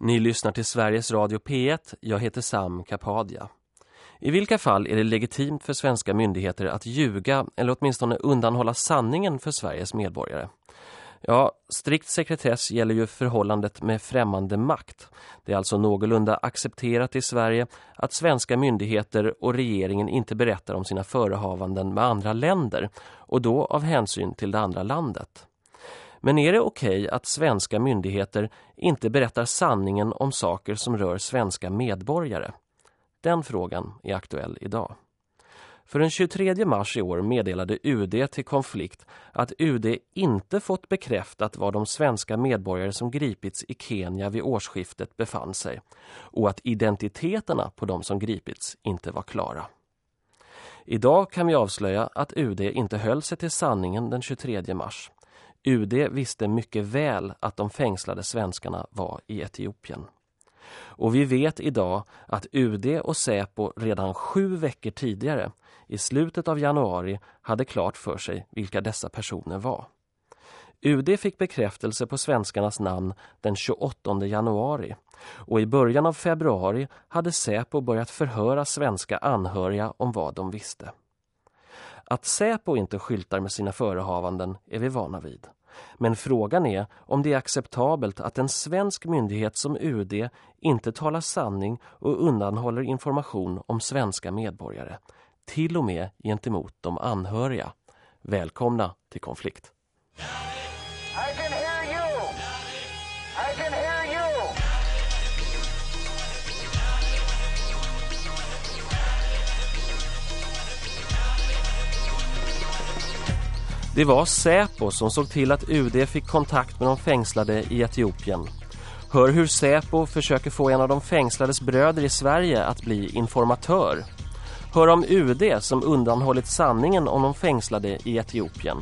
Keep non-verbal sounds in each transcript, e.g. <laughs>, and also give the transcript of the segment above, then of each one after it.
Ni lyssnar till Sveriges Radio P1. Jag heter Sam Kapadia. I vilka fall är det legitimt för svenska myndigheter att ljuga eller åtminstone undanhålla sanningen för Sveriges medborgare? Ja, strikt sekretess gäller ju förhållandet med främmande makt. Det är alltså någorlunda accepterat i Sverige att svenska myndigheter och regeringen inte berättar om sina förehavanden med andra länder och då av hänsyn till det andra landet. Men är det okej okay att svenska myndigheter inte berättar sanningen om saker som rör svenska medborgare? Den frågan är aktuell idag. För den 23 mars i år meddelade UD till konflikt att UD inte fått bekräftat var de svenska medborgare som gripits i Kenya vid årsskiftet befann sig och att identiteterna på de som gripits inte var klara. Idag kan vi avslöja att UD inte höll sig till sanningen den 23 mars. UD visste mycket väl att de fängslade svenskarna var i Etiopien. Och vi vet idag att UD och Säpo redan sju veckor tidigare, i slutet av januari, hade klart för sig vilka dessa personer var. UD fick bekräftelse på svenskarnas namn den 28 januari och i början av februari hade Säpo börjat förhöra svenska anhöriga om vad de visste. Att Säpo inte skyltar med sina förehavanden är vi vana vid. Men frågan är om det är acceptabelt att en svensk myndighet som UD inte talar sanning och undanhåller information om svenska medborgare. Till och med gentemot de anhöriga. Välkomna till konflikt. Det var Säpo som såg till att UD fick kontakt med de fängslade i Etiopien. Hör hur Säpo försöker få en av de fängslades bröder i Sverige att bli informatör. Hör om UD som undanhållit sanningen om de fängslade i Etiopien.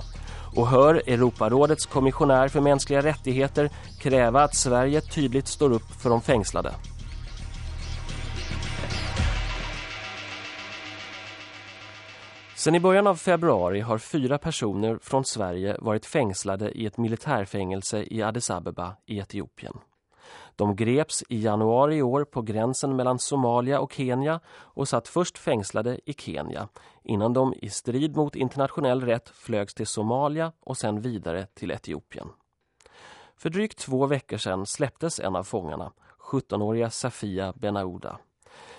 Och hör Europarådets kommissionär för mänskliga rättigheter kräva att Sverige tydligt står upp för de fängslade. Sen i början av februari har fyra personer från Sverige varit fängslade i ett militärfängelse i Addis Abeba i Etiopien. De greps i januari i år på gränsen mellan Somalia och Kenya och satt först fängslade i Kenya innan de i strid mot internationell rätt flögs till Somalia och sen vidare till Etiopien. För drygt två veckor sedan släpptes en av fångarna, 17-åriga Safia Benauda.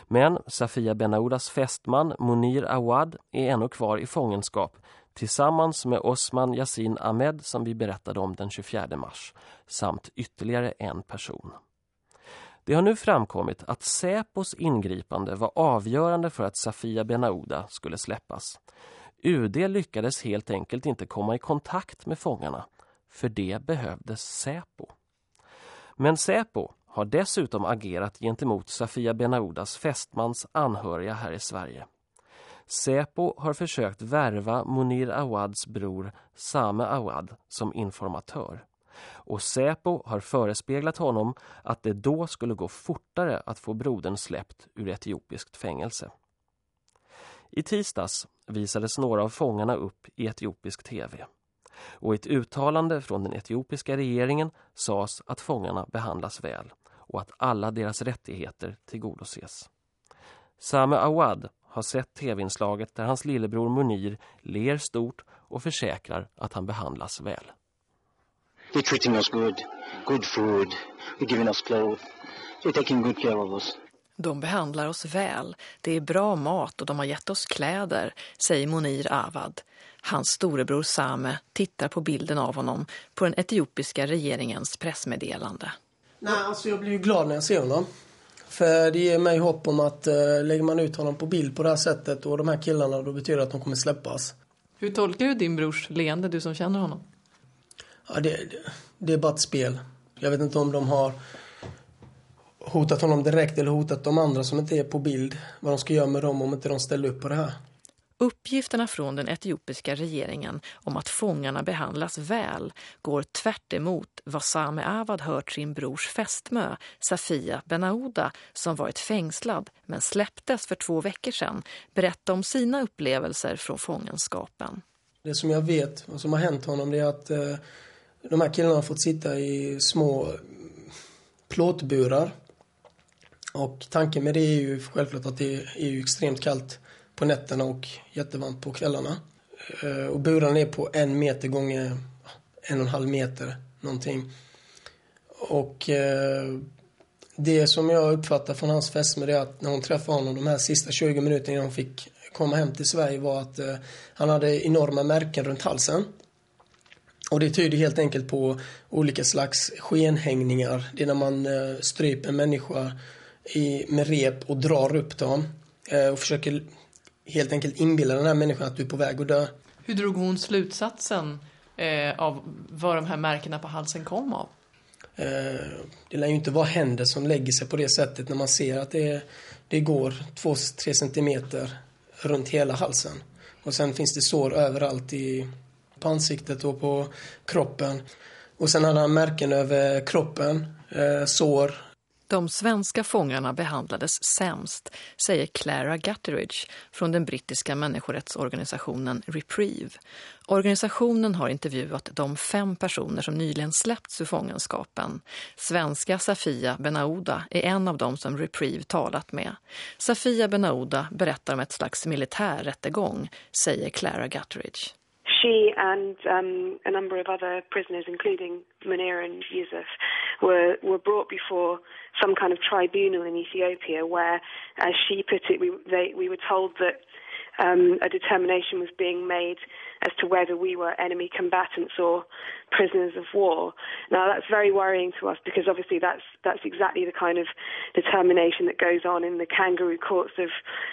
Men Safia Benaudas fästman Munir Awad är ännu kvar i fångenskap tillsammans med Osman Yassin Ahmed som vi berättade om den 24 mars samt ytterligare en person. Det har nu framkommit att Säpos ingripande var avgörande för att Safia Benauda skulle släppas. UD lyckades helt enkelt inte komma i kontakt med fångarna, för det behövdes Säpo. Men Säpo har dessutom agerat gentemot Safia Benaudas fästmans anhöriga här i Sverige. Säpo har försökt värva Munir Awads bror Same Awad som informatör. Och Säpo har förespeglat honom att det då skulle gå fortare att få brodern släppt ur etiopiskt fängelse. I tisdags visades några av fångarna upp i etiopisk tv. Och i ett uttalande från den etiopiska regeringen sades att fångarna behandlas väl och att alla deras rättigheter tillgodoses. Same Awad har sett tv-inslaget där hans lillebror Munir ler stort och försäkrar att han behandlas väl. They're treating us good. Good food. They're giving us clothes. They're taking good care of us. De behandlar oss väl. Det är bra mat och de har gett oss kläder, säger Monir Avad. Hans storebror Same tittar på bilden av honom på den etiopiska regeringens pressmeddelande. Nej, alltså jag blir ju glad när jag ser honom. För det ger mig hopp om att uh, lägger man ut honom på bild på det här sättet och de här killarna då betyder det att de kommer släppas. Hur tolkar du din brors leende, du som känner honom? Ja, det, det, det är bara ett spel. Jag vet inte om de har hotat honom direkt eller hotat de andra som inte är på bild. Vad de ska göra med dem om inte de ställer upp på det här. Uppgifterna från den etiopiska regeringen om att fångarna behandlas väl går tvärt emot vad Same Avad hört sin brors fästmö, Safia Benauda, som varit fängslad men släpptes för två veckor sedan, berätta om sina upplevelser från fångenskapen. Det som jag vet, vad som har hänt honom, det är att eh, de här killarna har fått sitta i små mm, plåtburar. Och tanken med det är ju självklart att det är ju extremt kallt på nätterna och jättevarmt på kvällarna. Eh, och burarna är på en meter gånger en och en halv meter någonting. Och eh, det som jag uppfattar från hans fästmö är att när hon träffade honom de här sista 20 minuterna innan hon fick komma hem till Sverige var att eh, han hade enorma märken runt halsen. Och det tyder helt enkelt på olika slags skenhängningar. Det är när man stryper en människa i, med rep och drar upp dem och försöker helt enkelt inbilla den här människan att du är på väg att dö. Hur drog hon slutsatsen eh, av vad de här märkena på halsen kom av? Eh, det lär ju inte vara händer som lägger sig på det sättet när man ser att det, det går 2-3 centimeter runt hela halsen. Och sen finns det sår överallt i, på ansiktet och på kroppen. Och sen hade han märken över kroppen, eh, sår. De svenska fångarna behandlades sämst, säger Clara Gutteridge från den brittiska människorättsorganisationen Reprieve. Organisationen har intervjuat de fem personer som nyligen släppts ur fångenskapen. Svenska Safia Benauda är en av dem som Reprieve talat med. Safia Benauda berättar om ett slags militärrättegång, säger Clara Gutteridge. She and um, a number of other prisoners, including Munir and Yusuf, were, were brought before some kind of tribunal in Ethiopia where, as she put it, we, they, we were told that um, a determination was being made as to whether we were enemy combatants or prisoners of war. Now that's very worrying to us because obviously that's that's exactly the kind of determination that goes on in the kangaroo courts of,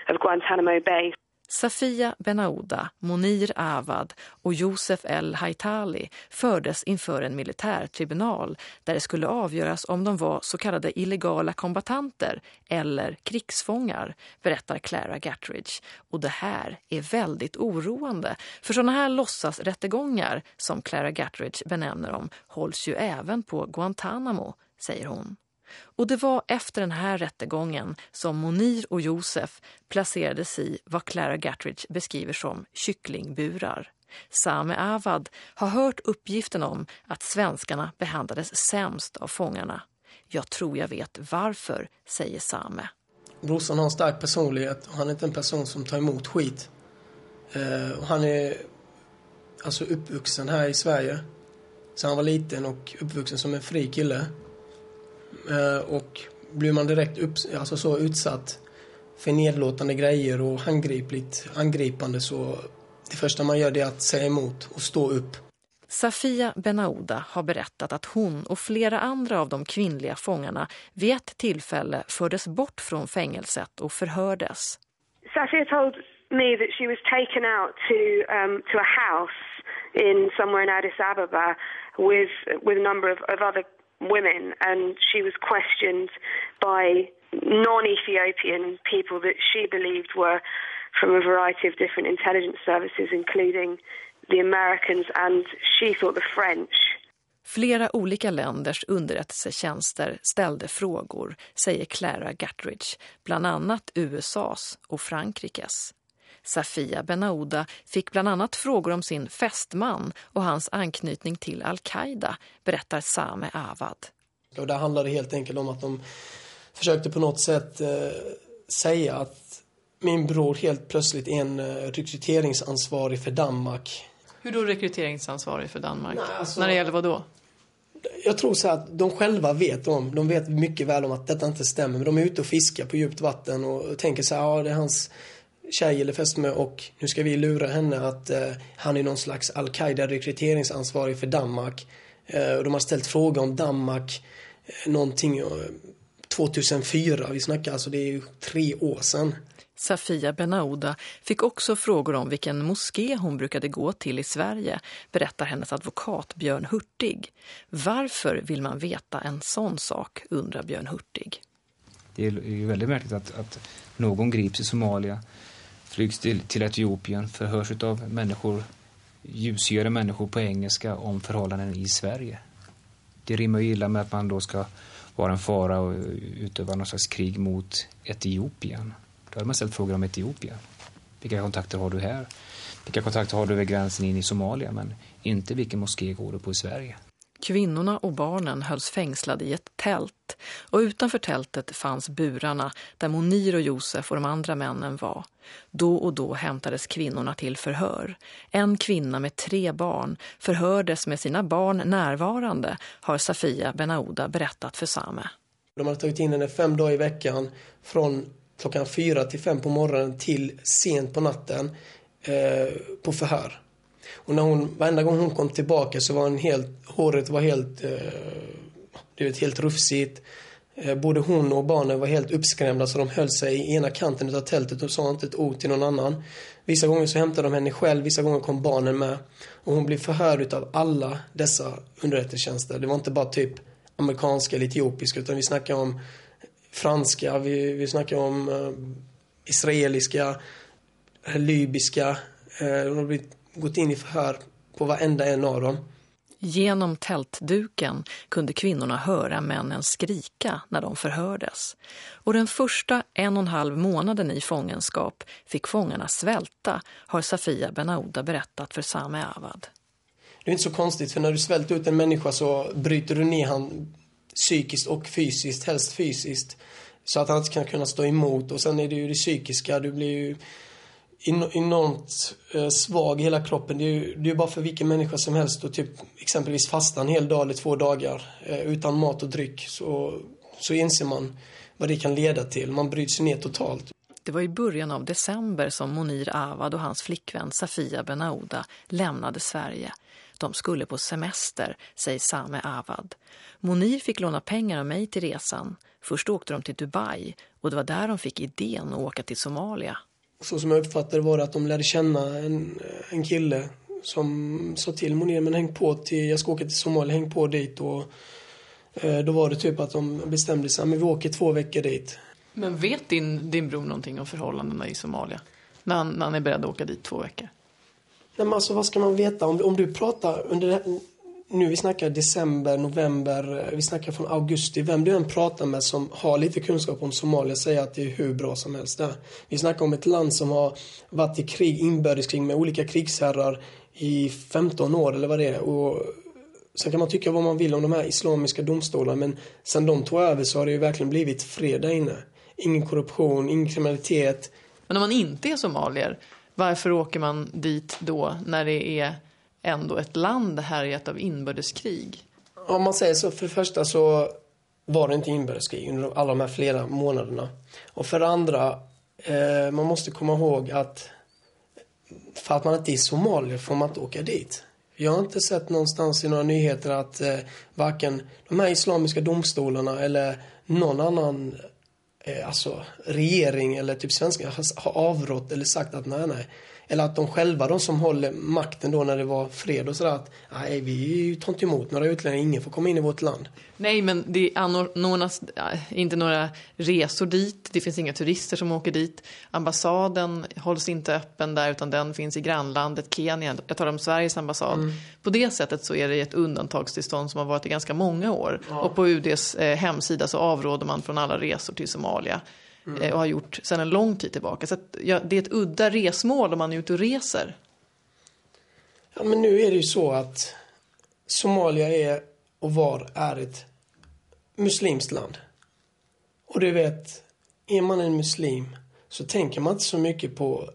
of Guantanamo Bay. Safia Benauda, Monir Avad och Josef El Haitali fördes inför en militärtribunal där det skulle avgöras om de var så kallade illegala kombatanter eller krigsfångar, berättar Clara Gatridge. Och det här är väldigt oroande, för sådana här låtsasrättegångar, som Clara Gatridge benämner dem, hålls ju även på Guantanamo, säger hon. Och det var efter den här rättegången som Monir och Josef placerades i vad Clara Gattridge beskriver som kycklingburar. Same Avad har hört uppgiften om att svenskarna behandlades sämst av fångarna. Jag tror jag vet varför, säger Same. Brorsan har en stark personlighet och han är inte en person som tar emot skit. Eh, och han är alltså uppvuxen här i Sverige. Så han var liten och uppvuxen som en fri kille. Eh, och blir man direkt upp, alltså så utsatt för nedlåtande grejer och handgripligt angripande så det första man gör det är att säga emot och stå upp. Safia Benauda har berättat att hon och flera andra av de kvinnliga fångarna vid ett tillfälle fördes bort från fängelset och förhördes. Safia told me that she was taken out to um, to a house in somewhere in Addis Ababa with with a number of, of other women, and she was questioned by non Ethiopian people that she believed were from a variety of different intelligence services, including the Americans and she thought the French. Flera olika länders underrättelsetjänster ställde frågor, säger Clara Guttridge, bland annat USAs och Frankrikes. Safia Benauda fick bland annat frågor om sin fästman och hans anknytning till Al-Qaida, berättar Same Avad. Och det helt enkelt om att de försökte på något sätt eh, säga att min bror helt plötsligt är en eh, rekryteringsansvarig för Danmark. Hur då rekryteringsansvarig för Danmark? Nej, alltså- När det gäller vad då? Jag tror så att de själva vet om, de vet mycket väl om att detta inte stämmer. Men de är ute och fiskar på djupt vatten och tänker så här, ja det är hans tjej eller fästmö och nu ska vi lura henne att eh, han är någon slags Al-Qaida rekryteringsansvarig för Danmark. Eh, och de har ställt fråga om Danmark eh, någonting eh, 2004. Vi snackar alltså, det är ju tre år sedan. Safia Benauda fick också frågor om vilken moské hon brukade gå till i Sverige, berättar hennes advokat Björn Hurtig. Varför vill man veta en sån sak, undrar Björn Hurtig. Det är ju väldigt märkligt att, att någon grips i Somalia, flygs till, till Etiopien, förhörs av människor, ljusgöra människor på engelska om förhållanden i Sverige. Det rimmar ju illa med att man då ska vara en fara och utöva någon slags krig mot Etiopien. Då hade man ställt frågor om Etiopien. Vilka kontakter har du här? Vilka kontakter har du över gränsen in i Somalia? Men inte vilken moské går du på i Sverige? Kvinnorna och barnen hölls fängslade i ett tält och utanför tältet fanns burarna där Monir och Josef och de andra männen var. Då och då hämtades kvinnorna till förhör. En kvinna med tre barn förhördes med sina barn närvarande, har Safia Benauda berättat för Same. De hade tagit in henne fem dagar i veckan från klockan fyra till fem på morgonen till sent på natten eh, på förhör. Och när hon, varenda gång hon kom tillbaka så var hon helt, håret var helt, eh, du vet, helt rufsigt. Eh, både hon och barnen var helt uppskrämda så de höll sig i ena kanten av tältet och sa inte ett ord till någon annan. Vissa gånger så hämtade de henne själv, vissa gånger kom barnen med. Och hon blev förhörd av alla dessa underrättelsetjänster. Det var inte bara typ amerikanska eller etiopiska utan vi snackar om franska, vi, vi snackar om eh, israeliska, eh, libyska. Eh, de har blivit, gått in i förhör på varenda en av dem. Genom tältduken kunde kvinnorna höra männen skrika när de förhördes. Och den första en och en halv månaden i fångenskap fick fångarna svälta, har Safia Benauda berättat för Same Avad. Det är inte så konstigt, för när du svälter ut en människa så bryter du ner han psykiskt och fysiskt, helst fysiskt. Så att han inte kan kunna stå emot. Och sen är det ju det psykiska, du blir ju enormt eh, svag i hela kroppen. Det är ju det är bara för vilken människa som helst att typ exempelvis fasta en hel dag eller två dagar eh, utan mat och dryck. Så, så inser man vad det kan leda till. Man bryts ner totalt. Det var i början av december som Monir Avad och hans flickvän Safia Benauda lämnade Sverige. De skulle på semester, säger Same Avad. Monir fick låna pengar av mig till resan. Först åkte de till Dubai och det var där de fick idén att åka till Somalia. Så som jag uppfattade var det att de lärde känna en, en kille som sa till Monir, men häng på till, jag ska åka till Somalia, häng på dit och eh, då var det typ att de bestämde sig, men vi åker två veckor dit. Men vet din, din bror någonting om förhållandena i Somalia? När han, när han är beredd att åka dit två veckor? Nej, men alltså vad ska man veta? Om, om du pratar under nu vi snackar december, november, eh, vi snackar från augusti. Vem du än pratar med som har lite kunskap om Somalia säger att det är hur bra som helst där. Vi snackar om ett land som har varit i krig, inbördeskrig med olika krigsherrar i 15 år eller vad det är. Och sen kan man tycka vad man vill om de här islamiska domstolarna men sen de tog över så har det ju verkligen blivit fred där inne. Ingen korruption, ingen kriminalitet. Men om man inte är somalier, varför åker man dit då när det är ändå ett land härjat av inbördeskrig? Om man säger så, för det första så var det inte inbördeskrig under alla de här flera månaderna. Och för det andra, eh, man måste komma ihåg att för att man inte är somalier får man inte åka dit. Jag har inte sett någonstans i några nyheter att eh, varken de här islamiska domstolarna eller någon annan eh, alltså regering eller typ svenskar har avrått eller sagt att nej, nej. Eller att de själva, de som håller makten då när det var fred och sådär att nej, vi tar inte emot några utlänningar, ingen får komma in i vårt land. Nej, men det anordnas inte några resor dit. Det finns inga turister som åker dit. Ambassaden hålls inte öppen där utan den finns i grannlandet Kenya. Jag talar om Sveriges ambassad. Mm. På det sättet så är det ett undantagstillstånd som har varit i ganska många år. Ja. Och på UDs eh, hemsida så avråder man från alla resor till Somalia. Mm. Eh, och har gjort sedan en lång tid tillbaka. Så att, ja, det är ett udda resmål om man är ute och reser. Ja, men nu är det ju så att Somalia är och var är ett muslimskt land. Och du vet, är man en muslim så tänker man inte så mycket på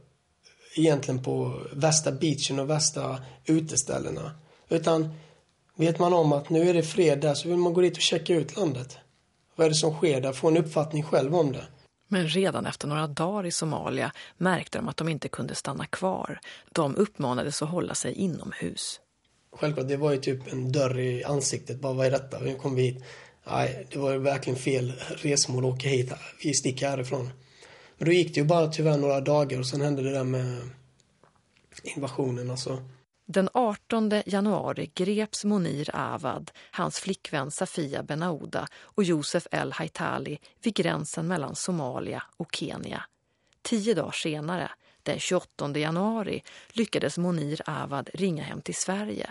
egentligen på värsta beachen och värsta uteställena. Utan vet man om att nu är det fred där så vill man gå dit och checka ut landet. Vad är det som sker där? Få en uppfattning själv om det. Men redan efter några dagar i Somalia märkte de att de inte kunde stanna kvar. De uppmanades att hålla sig inomhus. Självklart, det var ju typ en dörr i ansiktet. Bara, vad är detta? Hur kom vi hit? Nej, det var verkligen fel resmål att åka hit. Vi sticker härifrån. Men då gick det ju bara tyvärr några dagar och sen hände det där med invasionen. Alltså. Den 18 januari greps Monir Avad, hans flickvän Safia Benauda och Josef El Haitali vid gränsen mellan Somalia och Kenya. Tio dagar senare, den 28 januari, lyckades Monir Avad ringa hem till Sverige.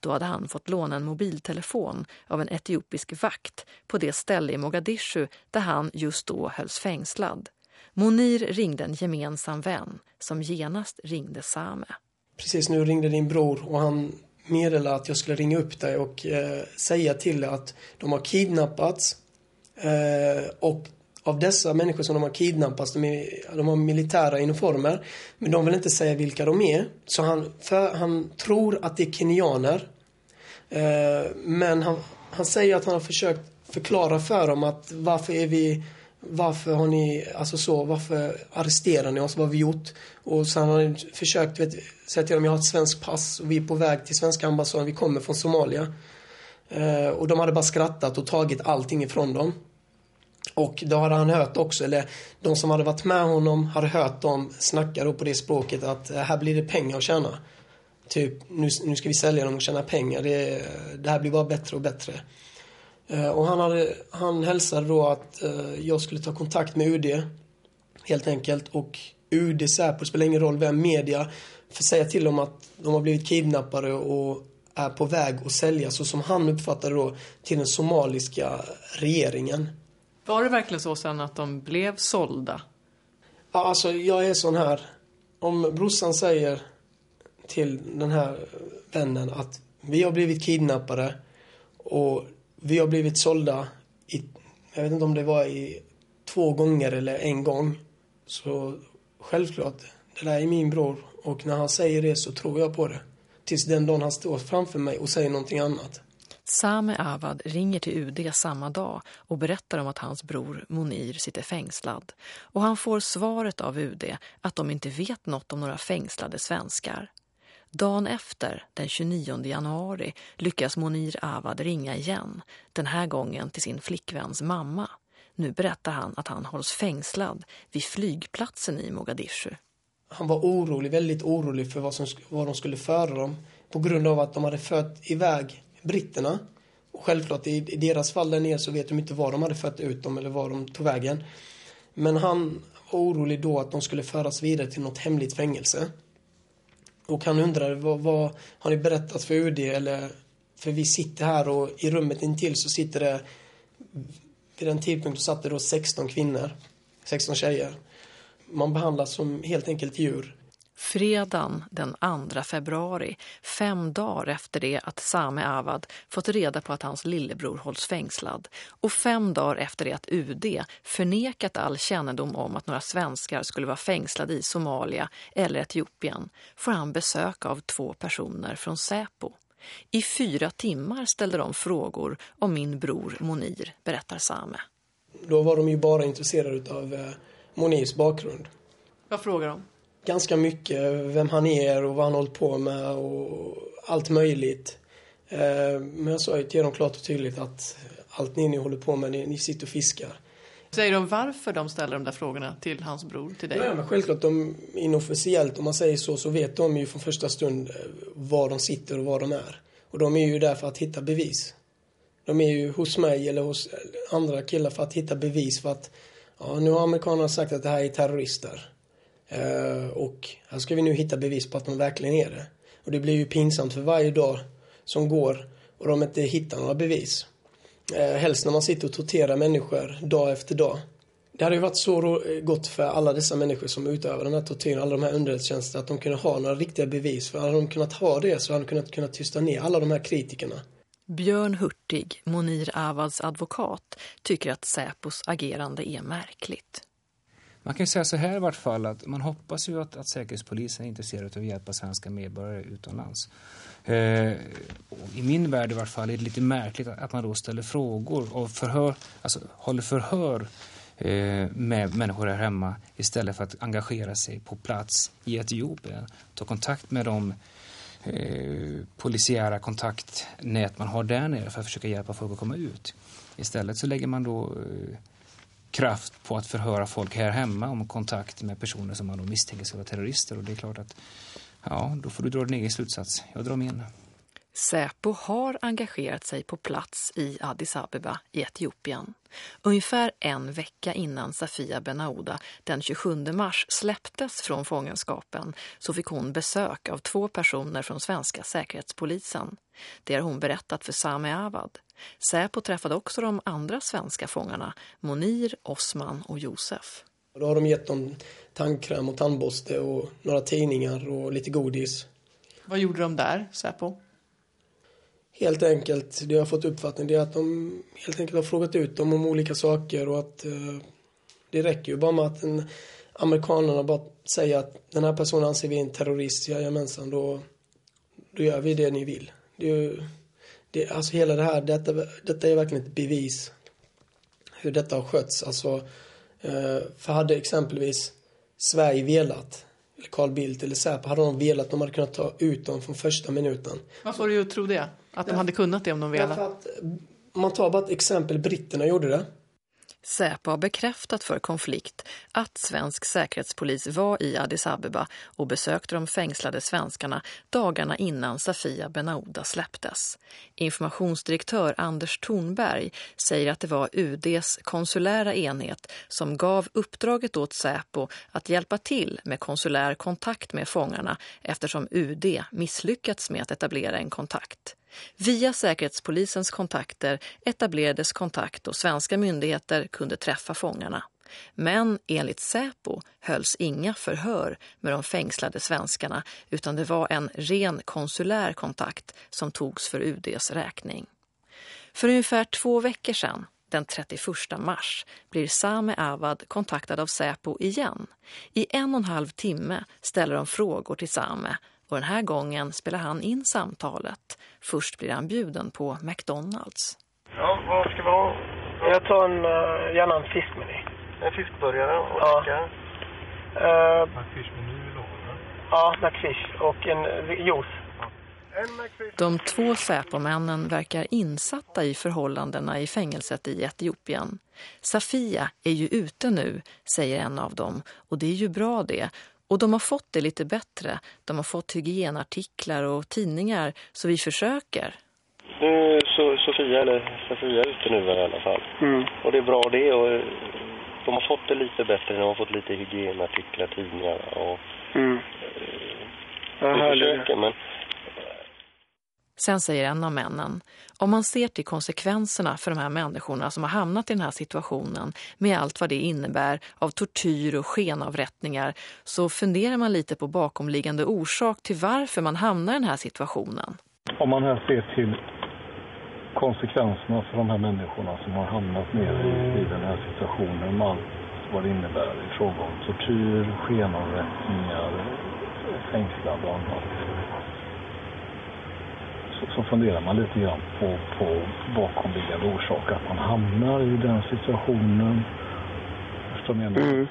Då hade han fått låna en mobiltelefon av en etiopisk vakt på det ställe i Mogadishu där han just då hölls fängslad. Monir ringde en gemensam vän som genast ringde Same precis nu ringde din bror och han meddelade att jag skulle ringa upp dig och eh, säga till dig att de har kidnappats. Eh, och av dessa människor som de har kidnappats, de, är, de har militära uniformer. Men de vill inte säga vilka de är. Så han, för, han tror att det är kenyaner. Eh, men han, han säger att han har försökt förklara för dem att varför är vi varför har ni, alltså så, varför arresterar ni oss? Vad har vi gjort? Och sen har han försökt vet, säga till dem, jag har ett svenskt pass och vi är på väg till svenska ambassaden, vi kommer från Somalia. Eh, och de hade bara skrattat och tagit allting ifrån dem. Och då hade han hört också, eller de som hade varit med honom hade hört dem snacka då på det språket att eh, här blir det pengar att tjäna. Typ, nu, nu ska vi sälja dem och tjäna pengar. Det, det här blir bara bättre och bättre. Eh, och han, hade, han hälsade då att eh, jag skulle ta kontakt med UD. Helt enkelt. Och UD, Säpo, spelar ingen roll vem, media. För säga till dem att de har blivit kidnappade och är på väg att säljas, så som han uppfattade då, till den somaliska regeringen. Var det verkligen så sen att de blev sålda? Ja, alltså jag är sån här. Om brorsan säger till den här vännen att vi har blivit kidnappade och vi har blivit sålda i, jag vet inte om det var i två gånger eller en gång. Så självklart, det där är min bror och när han säger det så tror jag på det. Tills den dagen han står framför mig och säger någonting annat. Same Avad ringer till UD samma dag och berättar om att hans bror Monir sitter fängslad. Och han får svaret av UD att de inte vet något om några fängslade svenskar. Dagen efter, den 29 januari, lyckas Monir Avad ringa igen. Den här gången till sin flickväns mamma. Nu berättar han att han hålls fängslad vid flygplatsen i Mogadishu. Han var orolig, väldigt orolig för vad, som, vad de skulle föra dem. På grund av att de hade fört iväg britterna. Och självklart i, i deras fall där nere så vet de inte var de hade fört ut dem eller var de tog vägen. Men han var orolig då att de skulle föras vidare till något hemligt fängelse. Och han undrade vad, vad har ni berättat för UD eller för vi sitter här och i rummet intill så sitter det vid den tidpunkten satt det då 16 kvinnor, 16 tjejer. Man behandlas som helt enkelt djur. Fredagen den 2 februari, fem dagar efter det att Same Avad fått reda på att hans lillebror hålls fängslad och fem dagar efter det att UD förnekat all kännedom om att några svenskar skulle vara fängslade i Somalia eller Etiopien får han besök av två personer från Säpo. I fyra timmar ställde de frågor om min bror Monir, berättar Same. Då var de ju bara intresserade av eh, Monirs bakgrund. Vad frågar de? Ganska mycket vem han är och vad han hållit på med och allt möjligt. Eh, men jag sa ju till dem klart och tydligt att allt ni, ni håller på med, ni, ni sitter och fiskar. Säger de varför de ställer de där frågorna till hans bror, till dig? Ja, men självklart, de, inofficiellt om man säger så, så vet de ju från första stund eh, var de sitter och var de är. Och de är ju där för att hitta bevis. De är ju hos mig eller hos andra killar för att hitta bevis för att ja, nu har amerikanerna sagt att det här är terrorister. Eh, och här ska vi nu hitta bevis på att de verkligen är det. Och det blir ju pinsamt för varje dag som går och de inte hittar några bevis. Eh, helst när man sitter och torterar människor dag efter dag. Det hade ju varit så gott för alla dessa människor som utövar den här tortyren, alla de här underrättelsetjänsterna, att de kunde ha några riktiga bevis. För hade de kunnat ha det så hade de kunnat, kunnat tysta ner alla de här kritikerna. Björn Hurtig, Monir Avads advokat, tycker att Säpos agerande är märkligt. Man kan säga så här i vart fall att man hoppas ju att, att Säkerhetspolisen är intresserad av att hjälpa svenska medborgare utomlands. Eh, I min värld i vart fall är det lite märkligt att, att man då ställer frågor och förhör, alltså håller förhör eh, med människor här hemma istället för att engagera sig på plats i Etiopien. Ta kontakt med de eh, polisiära kontaktnät man har där nere för att försöka hjälpa folk att komma ut. Istället så lägger man då eh, kraft på att förhöra folk här hemma om kontakt med personer som man då misstänker ska vara terrorister. Och det är klart att ja, då får du dra din egen slutsats. Jag drar min. Säpo har engagerat sig på plats i Addis Abeba i Etiopien. Ungefär en vecka innan Safia Benauda den 27 mars släpptes från fångenskapen så fick hon besök av två personer från svenska säkerhetspolisen. Det har hon berättat för Sami Avad. Säpo träffade också de andra svenska fångarna, Monir, Osman och Josef. Då har de gett dem tandkräm och tandborste och några tidningar och lite godis. Vad gjorde de där, Säpo? Helt enkelt, det jag har fått uppfattning, det är att de helt enkelt har frågat ut dem om olika saker och att eh, det räcker ju bara med att en, amerikanerna bara säger att den här personen anser vi är en terrorist, jajamensan, då, då gör vi det ni vill. Det är ju, det, alltså hela det här, detta, detta är verkligen ett bevis hur detta har skötts. Alltså, eh, för hade exempelvis Sverige velat, eller Carl Bildt eller Säpo, hade de velat, de hade kunnat ta ut dem från första minuten. Vad får du att tro det? Att de hade kunnat det om de velat? Därför att, om man tar bara ett exempel, britterna gjorde det. Säpo har bekräftat för konflikt att svensk säkerhetspolis var i Addis Abeba och besökte de fängslade svenskarna dagarna innan Safia Benauda släpptes. Informationsdirektör Anders Thornberg säger att det var UDs konsulära enhet som gav uppdraget åt Säpo att hjälpa till med konsulär kontakt med fångarna eftersom UD misslyckats med att etablera en kontakt. Via Säkerhetspolisens kontakter etablerades kontakt och svenska myndigheter kunde träffa fångarna. Men enligt Säpo hölls inga förhör med de fängslade svenskarna utan det var en ren konsulär kontakt som togs för UDs räkning. För ungefär två veckor sedan, den 31 mars, blir Same Avad kontaktad av Säpo igen. I en och en halv timme ställer de frågor till Same och den här gången spelar han in samtalet. Först blir han bjuden på McDonalds. Ja, vad ska vi ha? Jag tar en, uh, gärna en fiskmeny. En fiskburgare och Ja. dricka? Uh, McFish-meny vill du ha? ja, McFish och en uh, juice. De två Säpomännen verkar insatta i förhållandena i fängelset i Etiopien. Safia är ju ute nu, säger en av dem, och det är ju bra det. Och de har fått det lite bättre. De har fått hygienartiklar och tidningar, så vi försöker. Nu är so Sofia, eller Sofia, ute nu i alla fall. Mm. Och det är bra det. Och eh, de har fått det lite bättre. De har fått lite hygienartiklar, tidningar och... Mm. vi försöker, men... Sen säger en av männen, om man ser till konsekvenserna för de här människorna som har hamnat i den här situationen med allt vad det innebär av tortyr och skenavrättningar så funderar man lite på bakomliggande orsak till varför man hamnar i den här situationen. Om man här ser till konsekvenserna för de här människorna som har hamnat ner i, i den här situationen med allt vad det innebär i fråga om tortyr, skenavrättningar, fängslande och annat. Så, så funderar man lite grann på, på bakomliggande orsaker att man hamnar i den situationen. Mm.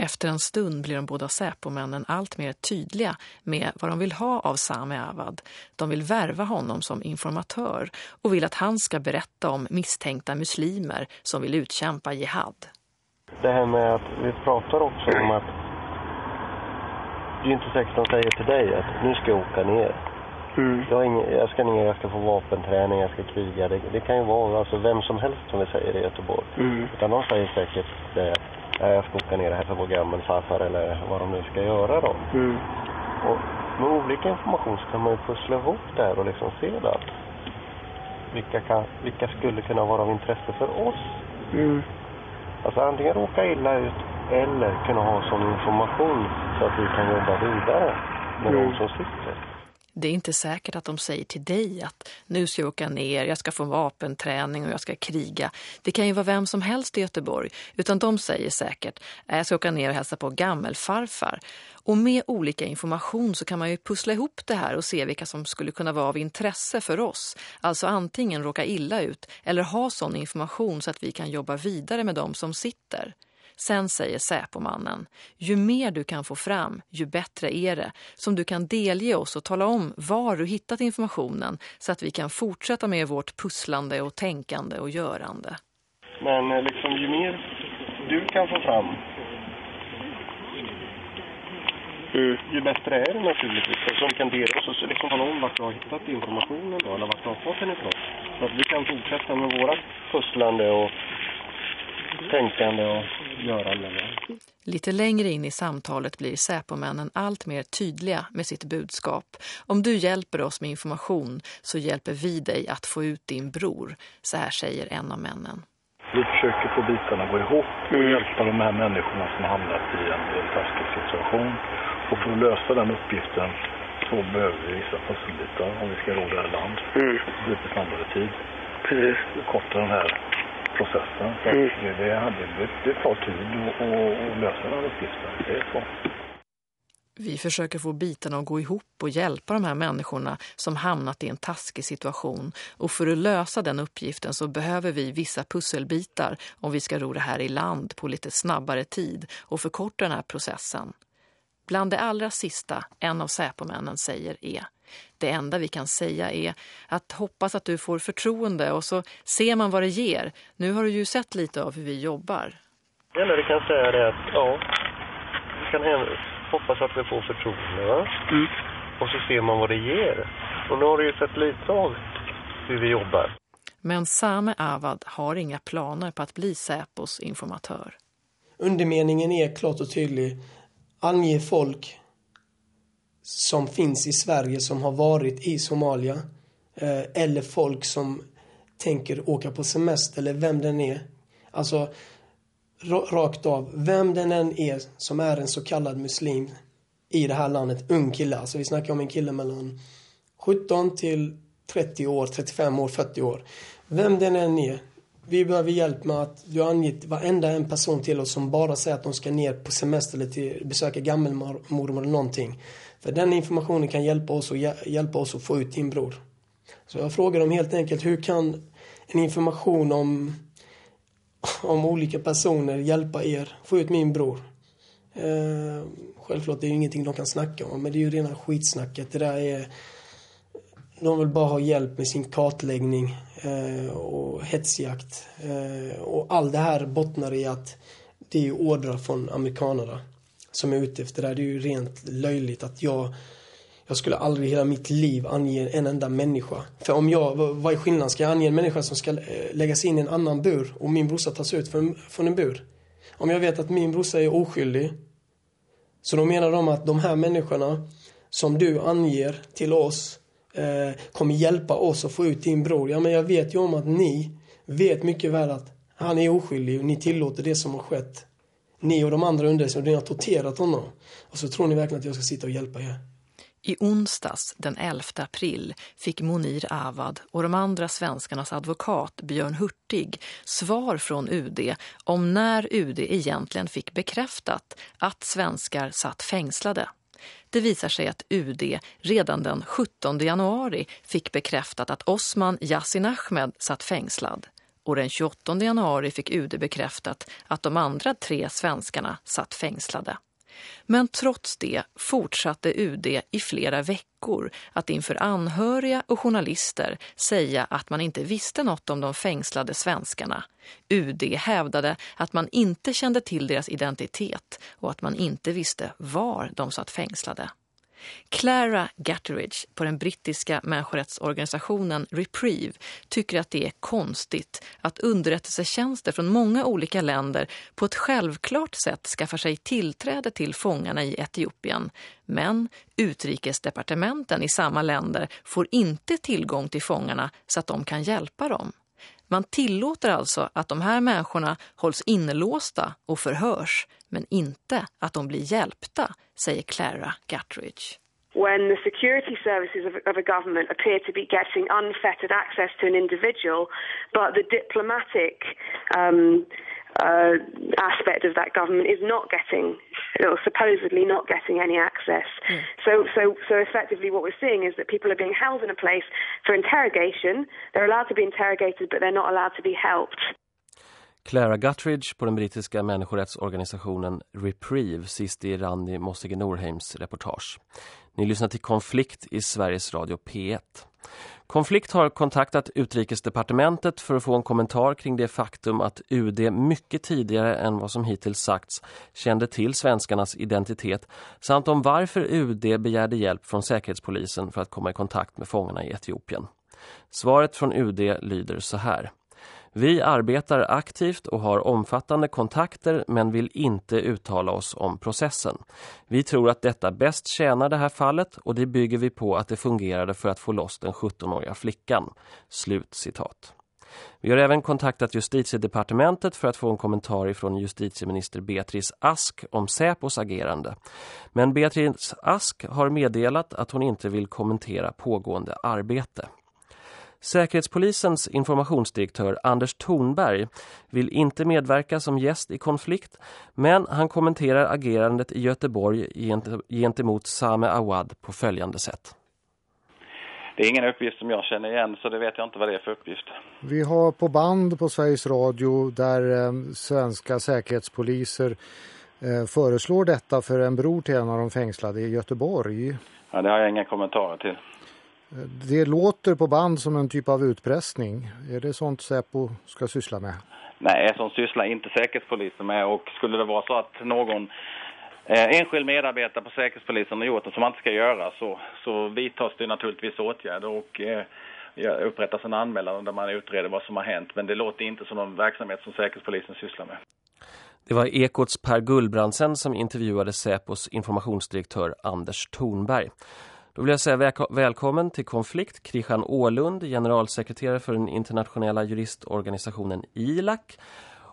Efter en stund blir de båda Säpomännen allt mer tydliga med vad de vill ha av Sami Avad. De vill värva honom som informatör och vill att han ska berätta om misstänkta muslimer som vill utkämpa jihad. Det här med att vi pratar också om att det är inte säkert att de säger till dig att nu ska jag åka ner. Mm. Jag, ingen, jag ska ner, jag ska få vapenträning, jag ska kriga. Det, det kan ju vara alltså, vem som helst som vi säger i Göteborg. Mm. Utan de säger säkert det, "Ja, jag ska åka ner här för vår gammelfarfar eller vad de nu ska göra då. Mm. Och med olika information så kan man ju pussla ihop det här och liksom se att Vilka, kan, vilka skulle kunna vara av intresse för oss? Mm. Alltså antingen råka illa ut eller kunna ha sån information så att vi kan jobba vidare med Mm. de som sitter. Det är inte säkert att de säger till dig att nu ska jag åka ner, jag ska få vapenträning och jag ska kriga. Det kan ju vara vem som helst i Göteborg. Utan de säger säkert, äh, jag ska åka ner och hälsa på gammelfarfar. Och med olika information så kan man ju pussla ihop det här och se vilka som skulle kunna vara av intresse för oss. Alltså antingen råka illa ut eller ha sån information så att vi kan jobba vidare med dem som sitter. Sen säger Säpomannen, ju mer du kan få fram, ju bättre är det. Som du kan delge oss och tala om var du hittat informationen så att vi kan fortsätta med vårt pusslande och tänkande och görande. Men eh, liksom ju mer du kan få fram eh, ju bättre är det naturligtvis. Som kan dela oss och liksom tala om vart du har hittat informationen då, eller vart du har fått den ifrån. Så att vi kan fortsätta med våra pusslande och tänkande och görande. Lite längre in i samtalet blir Säpomännen allt mer tydliga med sitt budskap. Om du hjälper oss med information så hjälper vi dig att få ut din bror, så här säger en av männen. Vi försöker få bitarna gå ihop och hjälpa de här människorna som har hamnat i en, i en taskig situation. Och för att lösa den uppgiften så behöver vi vissa pusselbitar om vi ska ro det här land. Mm. Lite snabbare tid. Precis. Korta den här processen. Så Mm. det, det, det, det tar tid att- att att lösa den här uppgiften. Det är så. Vi försöker få bitarna att gå ihop och hjälpa de här människorna som hamnat i en taskig situation. Och för att lösa den uppgiften så behöver vi vissa pusselbitar om vi ska ro det här i land på lite snabbare tid och förkorta den här processen. Bland det allra sista en av Säpomännen säger är det enda vi kan säga är att hoppas att du får förtroende och så ser man vad det ger. Nu har du ju sett lite av hur vi jobbar. Det enda vi kan säga är att ja, vi kan hoppas att vi får förtroende va? Och så ser man vad det ger. Och nu har du ju sett lite av hur vi jobbar. Men Same Avad har inga planer på att bli Säpos informatör. Undermeningen är klart och tydlig. Ange folk som finns i Sverige som har varit i Somalia. Eh, eller folk som tänker åka på semester eller vem den är. Alltså rakt av. Vem den än är som är en så kallad muslim i det här landet. Ung kille. Alltså vi snackar om en kille mellan 17 till 30 år, 35 år, 40 år. Vem den än är. Vi behöver hjälp med att du har angett varenda en person till oss som bara säger att de ska ner på semester eller till, besöka gammelmormor eller någonting. För den informationen kan hjälpa oss, och hjälpa oss att få ut din bror. Så jag frågar dem helt enkelt, hur kan en information om, om olika personer hjälpa er få ut min bror? Eh, självklart det är ju ingenting de kan snacka om, men det är ju rena skitsnacket. Det där är... De vill bara ha hjälp med sin kartläggning eh, och hetsjakt. Eh, och allt det här bottnar i att det är ordrar från amerikanerna som är ute efter det här. Det är ju rent löjligt att jag jag skulle aldrig i hela mitt liv ange en enda människa. För om jag, vad är skillnaden? Ska jag ange en människa som ska eh, läggas in i en annan bur och min brorsa tas ut från, från en bur? Om jag vet att min brorsa är oskyldig. Så då menar de att de här människorna som du anger till oss eh, kommer hjälpa oss att få ut din bror. Ja men jag vet ju om att ni vet mycket väl att han är oskyldig och ni tillåter det som har skett. Ni och de andra underrättelserna, ni har torterat honom. Och så tror ni verkligen att jag ska sitta och hjälpa er. I onsdags den 11 april fick Monir Avad och de andra svenskarnas advokat Björn Hurtig svar från UD om när UD egentligen fick bekräftat att svenskar satt fängslade. Det visar sig att UD redan den 17 januari fick bekräftat att Osman Yassin Ahmed satt fängslad. Och den 28 januari fick UD bekräftat att de andra tre svenskarna satt fängslade. Men trots det fortsatte UD i flera veckor att inför anhöriga och journalister säga att man inte visste något om de fängslade svenskarna. UD hävdade att man inte kände till deras identitet och att man inte visste var de satt fängslade. Clara Gatteridge på den brittiska människorättsorganisationen Reprieve tycker att det är konstigt att underrättelsetjänster från många olika länder på ett självklart sätt skaffar sig tillträde till fångarna i Etiopien. Men utrikesdepartementen i samma länder får inte tillgång till fångarna så att de kan hjälpa dem. Man tillåter alltså att de här människorna hålls inlåsta och förhörs, men inte att de blir hjälpta, säger Clara Guttridge. when the security services of, of a government appear to be getting unfettered access to an individual, but the diplomatic um, uh, aspect of that government is not getting, or supposedly not getting any access. So, so, so effectively, what we're seeing is that people are being held in a place for interrogation. They're allowed to be interrogated, but they're not allowed to be helped. Clara Guttridge på den brittiska människorättsorganisationen Reprieve sist i Randi Mossige Norheims reportage. Ni lyssnar till Konflikt i Sveriges Radio P1. Konflikt har kontaktat utrikesdepartementet för att få en kommentar kring det faktum att UD mycket tidigare än vad som hittills sagts kände till svenskarnas identitet samt om varför UD begärde hjälp från Säkerhetspolisen för att komma i kontakt med fångarna i Etiopien. Svaret från UD lyder så här. Vi arbetar aktivt och har omfattande kontakter men vill inte uttala oss om processen. Vi tror att detta bäst tjänar det här fallet och det bygger vi på att det fungerade för att få loss den 17-åriga flickan. Slut citat. Vi har även kontaktat justitiedepartementet för att få en kommentar ifrån justitieminister Beatrice Ask om Säpos agerande. Men Beatrice Ask har meddelat att hon inte vill kommentera pågående arbete. Säkerhetspolisens informationsdirektör Anders Thornberg vill inte medverka som gäst i konflikt men han kommenterar agerandet i Göteborg gentemot Same Awad på följande sätt. Det är ingen uppgift som jag känner igen så det vet jag inte vad det är för uppgift. Vi har på band på Sveriges Radio där eh, svenska säkerhetspoliser eh, föreslår detta för en bror till en av de fängslade i Göteborg. Ja, det har jag inga kommentarer till. Det låter på band som en typ av utpressning. Är det sånt Säpo ska syssla med? Nej, sånt sysslar inte Säkerhetspolisen med och skulle det vara så att någon eh, enskild medarbetare på Säkerhetspolisen har gjort det som man inte ska göra så, så vidtas det naturligtvis åtgärder och eh, upprättas en anmälan där man utreder vad som har hänt. Men det låter inte som någon verksamhet som Säkerhetspolisen sysslar med. Det var Ekots Per Gullbrandsen som intervjuade Säpos informationsdirektör Anders Thornberg. Då vill jag säga väl välkommen till Konflikt Krishan Ålund, generalsekreterare för den internationella juristorganisationen ILAC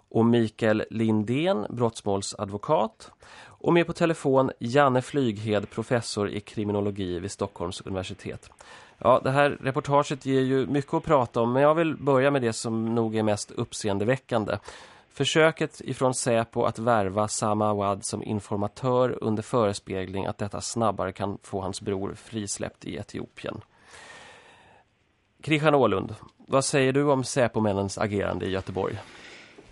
och Mikael Lindén, brottsmålsadvokat. Och med på telefon Janne Flyghed, professor i kriminologi vid Stockholms universitet. Ja, det här reportaget ger ju mycket att prata om men jag vill börja med det som nog är mest uppseendeväckande. Försöket ifrån Säpo att värva Sama Awad som informatör under förespegling att detta snabbare kan få hans bror frisläppt i Etiopien. Krishan Ålund, vad säger du om Säpo-männens agerande i Göteborg?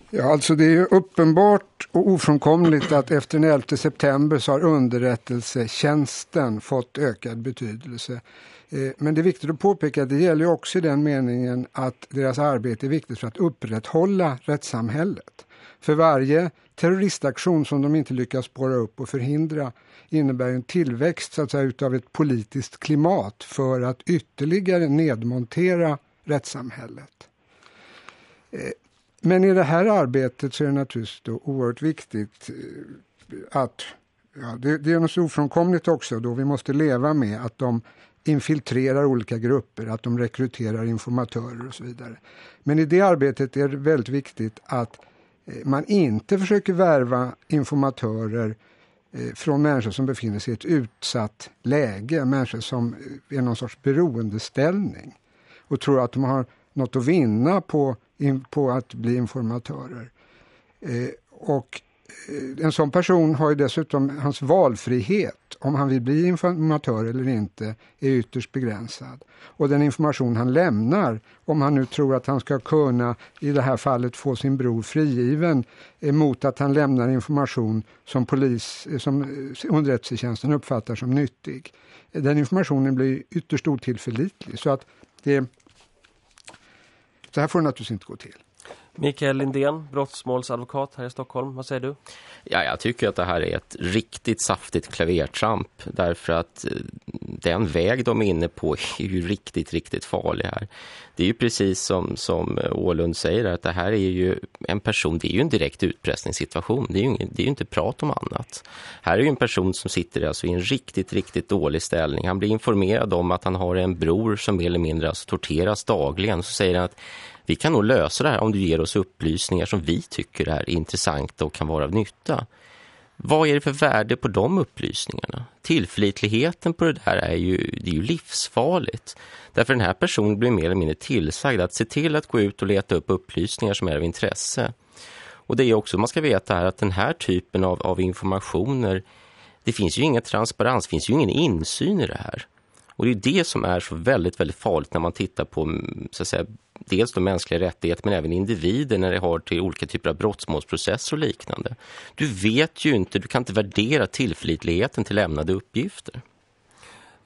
Ja, alltså det är ju uppenbart och ofrånkomligt att efter den 11 september så har underrättelsetjänsten fått ökad betydelse. Eh, men det är viktigt att påpeka att det gäller också i den meningen att deras arbete är viktigt för att upprätthålla rättssamhället. För varje terroristaktion som de inte lyckas spåra upp och förhindra innebär en tillväxt så att säga, utav ett politiskt klimat för att ytterligare nedmontera rättssamhället. Eh, men i det här arbetet så är det naturligtvis då oerhört viktigt eh, att ja, det, det är något ofrånkomligt också då vi måste leva med att de infiltrerar olika grupper, att de rekryterar informatörer och så vidare. Men i det arbetet är det väldigt viktigt att eh, man inte försöker värva informatörer eh, från människor som befinner sig i ett utsatt läge, människor som eh, är i någon sorts beroendeställning och tror att de har något att vinna på, på att bli informatörer. Och en sån person har ju dessutom hans valfrihet om han vill bli informatör eller inte är ytterst begränsad. Och den information han lämnar, om han nu tror att han ska kunna i det här fallet få sin bror frigiven mot att han lämnar information som polis, eh, som eh, underrättelsetjänsten uppfattar som nyttig. Den informationen blir ytterst otillförlitlig så att det så här får det naturligtvis inte gå till. Mikael Lindén, brottsmålsadvokat här i Stockholm. Vad säger du? Ja, jag tycker att det här är ett riktigt saftigt klavertramp därför att eh, den väg de är inne på är ju riktigt, riktigt farlig här. Det är ju precis som, som eh, Ålund säger att det här är ju en person, det är ju en direkt utpressningssituation. Det är ju, ingen, det är ju inte prat om annat. Här är ju en person som sitter alltså i en riktigt, riktigt dålig ställning. Han blir informerad om att han har en bror som mer eller mindre alltså torteras dagligen. Så säger han att vi kan nog lösa det här om du ger oss upplysningar som vi tycker är intressanta och kan vara av nytta. Vad är det för värde på de upplysningarna? Tillförlitligheten på det där är ju, det är ju livsfarligt. Därför den här personen blir mer eller mindre tillsagd att se till att gå ut och leta upp upplysningar som är av intresse. Och det är också, man ska veta här att den här typen av, av informationer, det finns ju ingen transparens, det finns ju ingen insyn i det här. Och det är det som är så väldigt, väldigt farligt när man tittar på mm, så att säga, dels de mänskliga rättigheter men även individer när det har till olika typer av brottsmålsprocesser och liknande. Du vet ju inte, du kan inte värdera tillförlitligheten till lämnade uppgifter.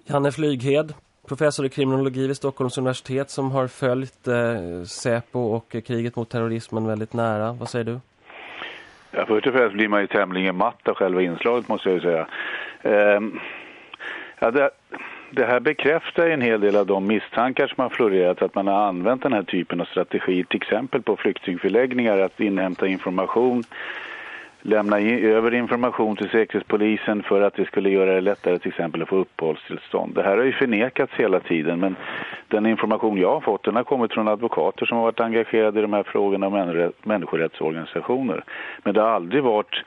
Janne Flyghed, professor i kriminologi vid Stockholms universitet som har följt eh, Säpo och kriget mot terrorismen väldigt nära. Vad säger du? Ja, först och främst blir man ju tämligen matt av själva inslaget måste jag ju säga. Um, ja, det, det här bekräftar en hel del av de misstankar som har florerat att man har använt den här typen av strategi till exempel på flyktingförläggningar att inhämta information lämna in, över information till Säkerhetspolisen för att det skulle göra det lättare till exempel att få uppehållstillstånd. Det här har ju förnekats hela tiden men den information jag har fått den har kommit från advokater som har varit engagerade i de här frågorna och människorättsorganisationer. Men det har aldrig varit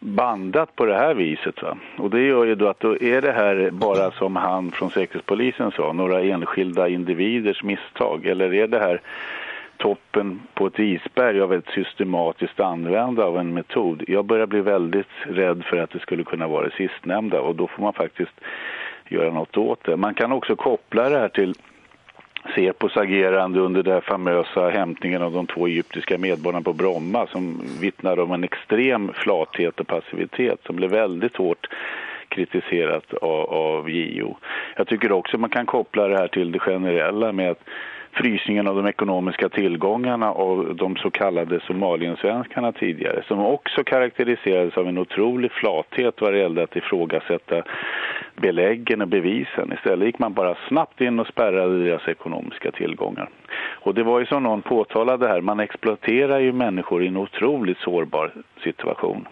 bandat på det här viset. Va? Och det gör ju då att då är det här bara som han från Säkerhetspolisen sa, några enskilda individers misstag eller är det här toppen på ett isberg av ett systematiskt användande av en metod. Jag börjar bli väldigt rädd för att det skulle kunna vara det sistnämnda och då får man faktiskt göra något åt det. Man kan också koppla det här till Sepos agerande under den famösa hämtningen av de två egyptiska medborgarna på Bromma som vittnade om en extrem flathet och passivitet som blev väldigt hårt kritiserat av, av JO. Jag tycker också man kan koppla det här till det generella med att frysningen av de ekonomiska tillgångarna av de så kallade somaliensvenskarna tidigare som också karaktäriserades av en otrolig flathet vad det gällde att ifrågasätta beläggen och bevisen. Istället gick man bara snabbt in och spärrade deras ekonomiska tillgångar. Och det var ju som någon påtalade här, man exploaterar ju människor i en otroligt sårbar situation.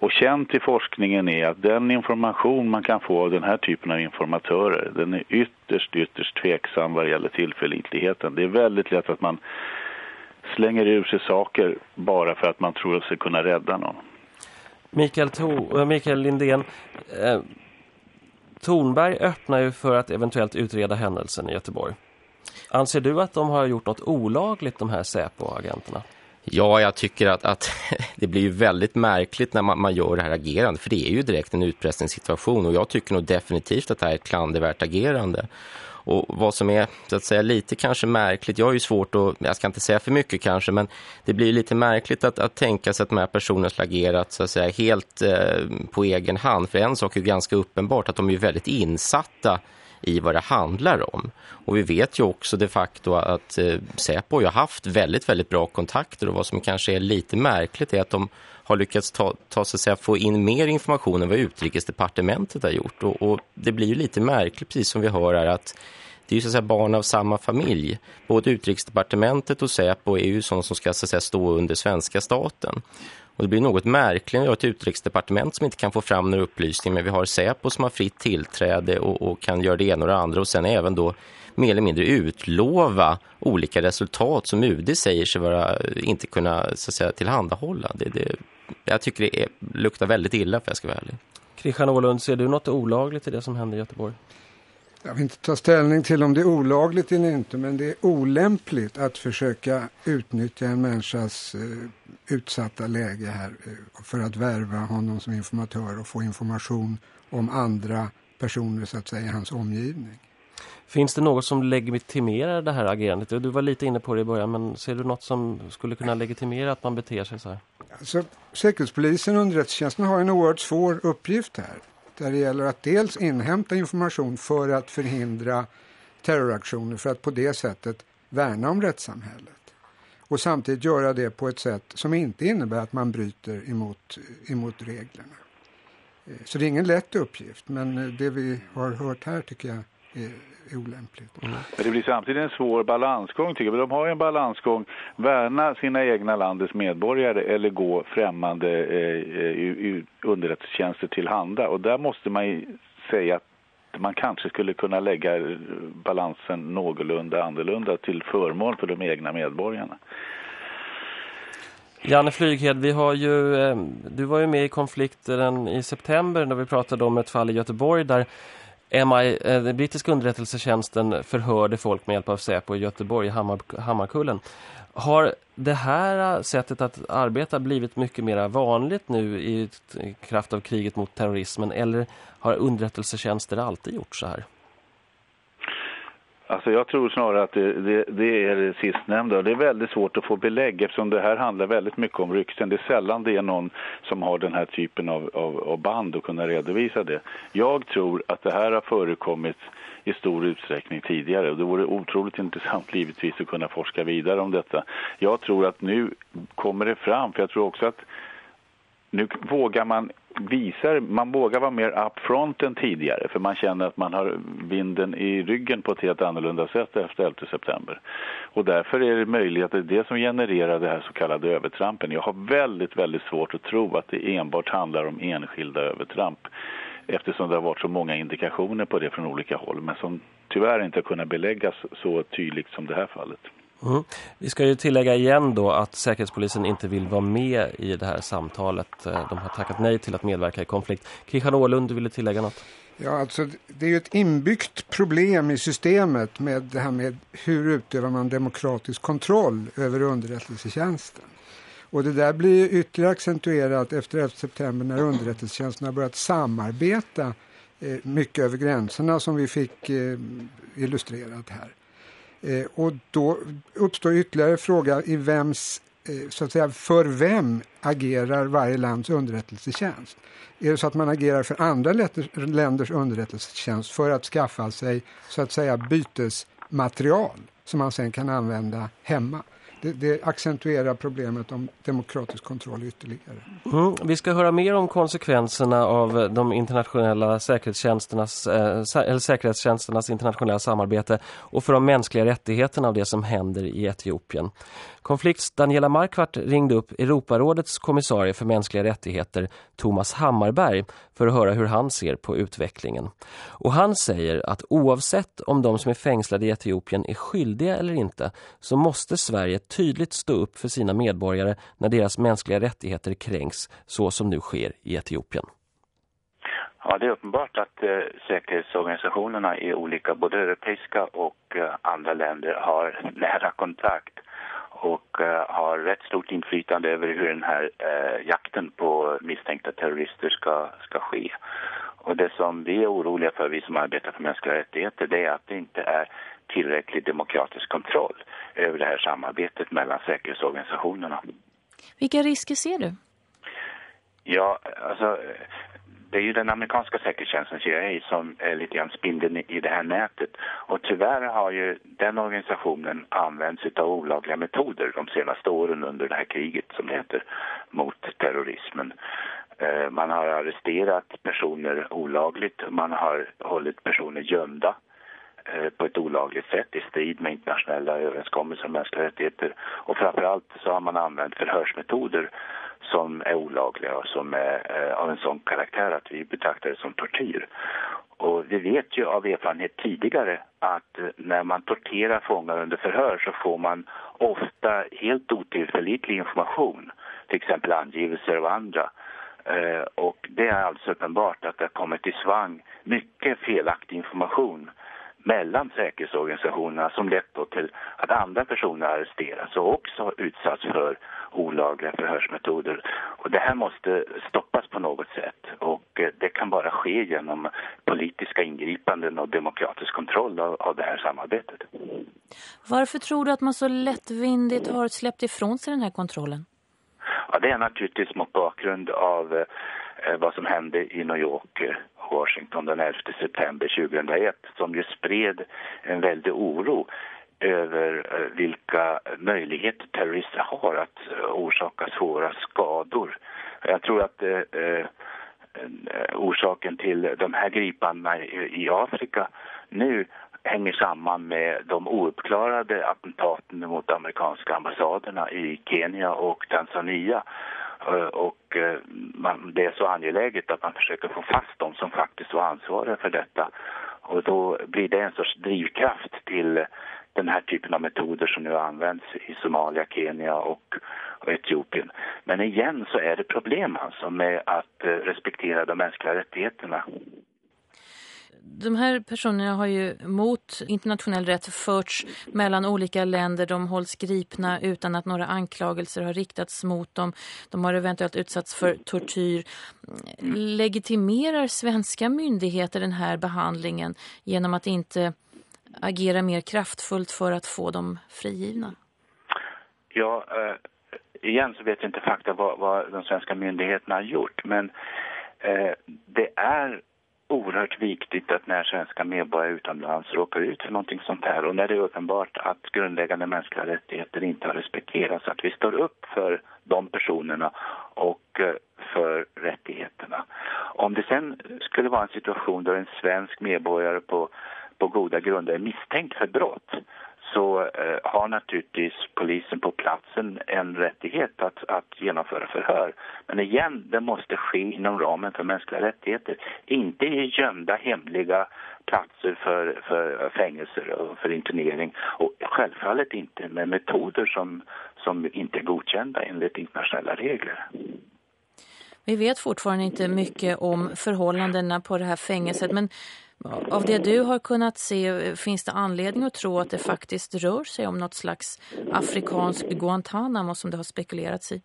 Och känt i forskningen är att den information man kan få av den här typen av informatörer den är ytterst, ytterst tveksam vad det gäller tillförlitligheten. Det är väldigt lätt att man slänger ur sig saker bara för att man tror att sig kunna rädda någon. Mikael, to eh, Mikael Lindén, eh, Tornberg öppnar ju för att eventuellt utreda händelsen i Göteborg. Anser du att de har gjort något olagligt, de här Säpo-agenterna? Ja, jag tycker att, att <laughs> det blir ju väldigt märkligt när man, man gör det här agerandet. För det är ju direkt en utpressningssituation och jag tycker nog definitivt att det här är ett klandervärt agerande. Och vad som är så att säga lite kanske märkligt, jag har ju svårt att, jag ska inte säga för mycket kanske, men det blir lite märkligt att, att tänka sig att de här personerna har agerat så att säga helt eh, på egen hand. För en sak är ju ganska uppenbart att de är väldigt insatta i vad det handlar om. Och vi vet ju också de facto att eh, Säpo har haft väldigt, väldigt bra kontakter och vad som kanske är lite märkligt är att de har lyckats ta, ta så att säga, få in mer information än vad utrikesdepartementet har gjort. Och, och det blir ju lite märkligt, precis som vi hör här, att det är ju så att säga barn av samma familj. Både utrikesdepartementet och Säpo är ju sådana som ska så att säga, stå under svenska staten. Och det blir något märkligt att vi har ett utrikesdepartement som inte kan få fram några upplysningar men vi har Säpo som har fritt tillträde och, och, kan göra det ena och det andra och sen även då mer eller mindre utlova olika resultat som UD säger sig vara, eh, inte kunna så att säga, tillhandahålla. Det, det, jag tycker det är, luktar väldigt illa för jag ska vara ärlig. Christian Ålund, ser du något olagligt i det som händer i Göteborg? Jag vill inte ta ställning till om det är olagligt eller inte men det är olämpligt att försöka utnyttja en människas eh, utsatta läge här eh, för att värva honom som informatör och få information om andra personer så att säga i hans omgivning. Finns det något som legitimerar det här agerandet? Du var lite inne på det i början men ser du något som skulle kunna legitimera att man beter sig så här? Alltså, Säkerhetspolisen och underrättelsetjänsten har en oerhört svår uppgift här där det gäller att dels inhämta information för att förhindra terroraktioner för att på det sättet värna om rättssamhället. Och samtidigt göra det på ett sätt som inte innebär att man bryter emot, emot reglerna. Eh, så det är ingen lätt uppgift men eh, det vi har hört här tycker jag är, olämpligt. Mm. Men det blir samtidigt en svår balansgång tycker jag. De har ju en balansgång, värna sina egna landets medborgare eller gå främmande eh, eh underrättelsetjänster tillhanda. Och där måste man ju säga att man kanske skulle kunna lägga balansen någorlunda annorlunda till förmån för de egna medborgarna. Janne Flyghed, vi har ju, eh, du var ju med i konflikten i september när vi pratade om ett fall i Göteborg där MI, eh, den brittiska underrättelsetjänsten förhörde folk med hjälp av Säpo i Göteborg, Hammar, Hammarkullen. Har det här eh, sättet att arbeta blivit mycket mer vanligt nu i kraft av kriget mot terrorismen eller har underrättelsetjänster alltid gjort så här? Alltså jag tror snarare att det, det, det, är det sistnämnda. Det är väldigt svårt att få belägg eftersom det här handlar väldigt mycket om rykten. Det är sällan det är någon som har den här typen av, av, av band och kunna redovisa det. Jag tror att det här har förekommit i stor utsträckning tidigare. Och det vore otroligt intressant givetvis att kunna forska vidare om detta. Jag tror att nu kommer det fram, för jag tror också att nu vågar man visar, man vågar vara mer upfront än tidigare för man känner att man har vinden i ryggen på ett helt annorlunda sätt efter 11 september. Och därför är det möjligt att det är det som genererar det här så kallade övertrampen. Jag har väldigt, väldigt svårt att tro att det enbart handlar om enskilda övertramp eftersom det har varit så många indikationer på det från olika håll men som tyvärr inte har kunnat beläggas så tydligt som det här fallet. Mm. Vi ska ju tillägga igen då att Säkerhetspolisen inte vill vara med i det här samtalet. Eh, de har tackat nej till att medverka i konflikt. Christian Ålund, du ville tillägga något? Ja, alltså det är ju ett inbyggt problem i systemet med det här med hur utövar man demokratisk kontroll över underrättelsetjänsten. Och det där blir ytterligare accentuerat efter 11 september när underrättelsetjänsten har börjat samarbeta eh, mycket över gränserna som vi fick eh, illustrerat här. Eh, och då uppstår ytterligare fråga i vems, eh, så att säga, för vem agerar varje lands underrättelsetjänst? Är det så att man agerar för andra länders underrättelsetjänst för att skaffa sig så att säga bytesmaterial som man sen kan använda hemma? Det, det accentuerar problemet om demokratisk kontroll ytterligare. Mm, vi ska höra mer om konsekvenserna av de internationella säkerhetstjänsternas, eh, eller säkerhetstjänsternas internationella samarbete och för de mänskliga rättigheterna av det som händer i Etiopien. Konflikts Daniela Markvart ringde upp Europarådets kommissarie för mänskliga rättigheter Thomas Hammarberg för att höra hur han ser på utvecklingen. Och han säger att oavsett om de som är fängslade i Etiopien är skyldiga eller inte så måste Sverige tydligt stå upp för sina medborgare när deras mänskliga rättigheter kränks så som nu sker i Etiopien. Ja, det är uppenbart att eh, säkerhetsorganisationerna i olika, både europeiska och eh, andra länder har <laughs> nära kontakt och uh, har rätt stort inflytande över hur den här uh, jakten på misstänkta terrorister ska, ska ske. Och det som vi är oroliga för, vi som arbetar för mänskliga rättigheter, det är att det inte är tillräcklig demokratisk kontroll över det här samarbetet mellan säkerhetsorganisationerna. Vilka risker ser du? Ja, alltså det är ju den amerikanska säkerhetstjänsten CIA som är lite grann spindeln i det här nätet. Och tyvärr har ju den organisationen använts av olagliga metoder de senaste åren under det här kriget som det heter mot terrorismen. Eh, man har arresterat personer olagligt, man har hållit personer gömda eh, på ett olagligt sätt i strid med internationella överenskommelser om mänskliga rättigheter. Och framförallt så har man använt förhörsmetoder som är olagliga och som är eh, av en sån karaktär att vi betraktar det som tortyr. Och vi vet ju av erfarenhet tidigare att eh, när man torterar fångar under förhör så får man ofta helt otillförlitlig information, till exempel angivelser av andra. Eh, och det är alltså uppenbart att det har kommit i svang mycket felaktig information mellan säkerhetsorganisationerna som lett till att andra personer arresteras och också utsatts för olagliga förhörsmetoder. Och det här måste stoppas på något sätt och eh, det kan bara ske genom politiska ingripanden och demokratisk kontroll av, av det här samarbetet. Varför tror du att man så lättvindigt har släppt ifrån sig den här kontrollen? Ja, det är naturligtvis mot bakgrund av eh, Eh, vad som hände i New York och Washington den 11 september 2001 som ju spred en väldig oro över eh, vilka möjligheter terrorister har att orsaka svåra skador. Jag tror att eh, orsaken till de här gripandena i Afrika nu hänger samman med de ouppklarade attentaten mot amerikanska ambassaderna i Kenya och Tanzania. Eh, och eh, man, det är så angeläget att man försöker få fast dem som faktiskt var ansvariga för detta. Och då blir det en sorts drivkraft till den här typen av metoder som nu används i Somalia, Kenya och, och Etiopien. Men igen så är det problem alltså med att eh, respektera de mänskliga rättigheterna. De här personerna har ju mot internationell rätt förts mellan olika länder. De hålls gripna utan att några anklagelser har riktats mot dem. De har eventuellt utsatts för tortyr. Legitimerar svenska myndigheter den här behandlingen genom att inte agera mer kraftfullt för att få dem frigivna? Ja, eh, igen så vet jag inte fakta vad, vad de svenska myndigheterna har gjort. Men eh, det är oerhört viktigt att när svenska medborgare utomlands råkar ut för någonting sånt här och när det är uppenbart att grundläggande mänskliga rättigheter inte har respekterats, att vi står upp för de personerna och eh, för rättigheterna. Om det sen skulle vara en situation där en svensk medborgare på, på goda grunder är misstänkt för brott så eh, har naturligtvis polisen på platsen en rättighet att, att genomföra förhör. Men igen, det måste ske inom ramen för mänskliga rättigheter. Inte i gömda hemliga platser för, för fängelser och för internering. Och självfallet inte med metoder som, som inte är godkända enligt internationella regler. Vi vet fortfarande inte mycket om förhållandena på det här fängelset men av det du har kunnat se finns det anledning att tro att det faktiskt rör sig om något slags afrikansk Guantanamo som det har spekulerats i?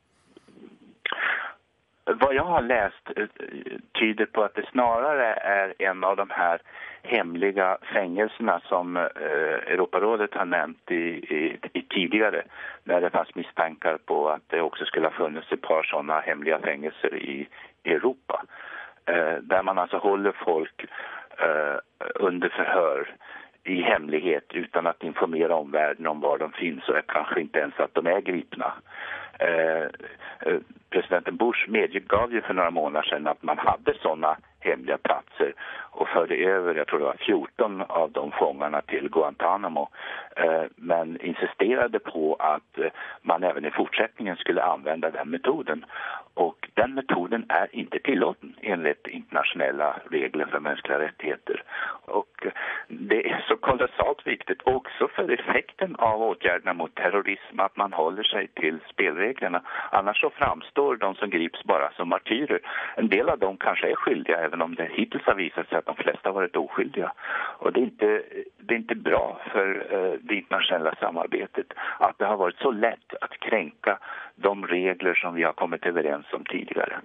Vad jag har läst eh, tyder på att det snarare är en av de här hemliga fängelserna som eh, Europarådet har nämnt i, i, i, tidigare när det fanns misstankar på att det också skulle ha funnits ett par sådana hemliga fängelser i Europa. Eh, där man alltså håller folk eh, under förhör i hemlighet utan att informera omvärlden om var de finns och kanske inte ens att de är gripna. Eh, eh presidenten Bush medgav ju för några månader sedan att man hade sådana hemliga platser och förde över, jag tror det var 14 av de fångarna till Guantanamo. Eh, men insisterade på att eh, man även i fortsättningen skulle använda den metoden. Och den metoden är inte tillåten enligt internationella regler för mänskliga rättigheter. Och det är så kolossalt viktigt också för effekten av åtgärderna mot terrorism att man håller sig till spelreglerna. Annars så framstår de som grips bara som martyrer. En del av dem kanske är skyldiga även om det hittills har visat sig att de flesta har varit oskyldiga. Och det är inte, det är inte bra för eh, det internationella samarbetet att det har varit så lätt att kränka de regler som vi har kommit överens om tidigare.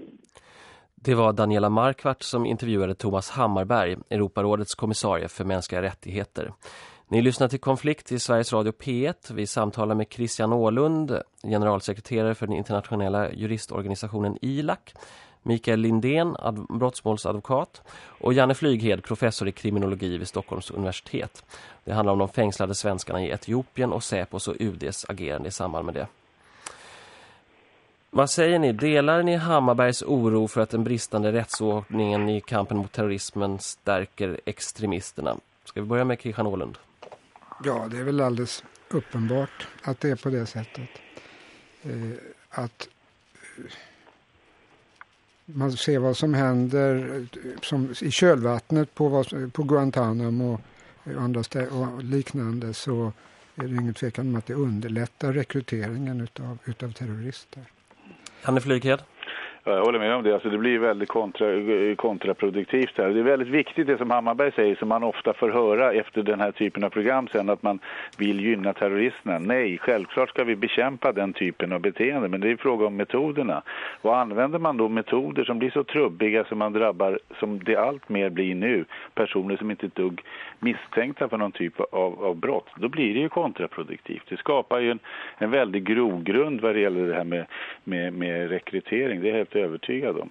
Det var Daniela Markvart som intervjuade Thomas Hammarberg, Europarådets kommissarie för mänskliga rättigheter. Ni lyssnar till Konflikt i Sveriges Radio P1. Vi samtalar med Christian Ålund, generalsekreterare för den internationella juristorganisationen ILAC, Mikael Lindén, brottsmålsadvokat och Janne Flyghed, professor i kriminologi vid Stockholms universitet. Det handlar om de fängslade svenskarna i Etiopien och Säpos och UDs agerande i samband med det. Vad säger ni? Delar ni Hammarbergs oro för att den bristande rättsordningen i kampen mot terrorismen stärker extremisterna? Ska vi börja med Christian Ålund? Ja, det är väl alldeles uppenbart att det är på det sättet. Eh, att eh, man ser vad som händer eh, som i kölvattnet på, vad, på Guantanamo och, eh, andra och liknande så är det ingen tvekan om att det underlättar rekryteringen utav, utav terrorister. Hanne Flyghed? Jag håller med om det. Alltså det blir väldigt kontra, eh, kontraproduktivt här. Det är väldigt viktigt det som Hammarberg säger som man ofta får höra efter den här typen av program sen att man vill gynna terroristerna. Nej, självklart ska vi bekämpa den typen av beteende men det är fråga om metoderna. Och använder man då metoder som blir så trubbiga som man drabbar, som det allt mer blir nu, personer som inte är dugg misstänkta för någon typ av, av brott, då blir det ju kontraproduktivt. Det skapar ju en, en väldig grogrund vad det gäller det här med, med, med rekrytering. Det är helt övertygad om.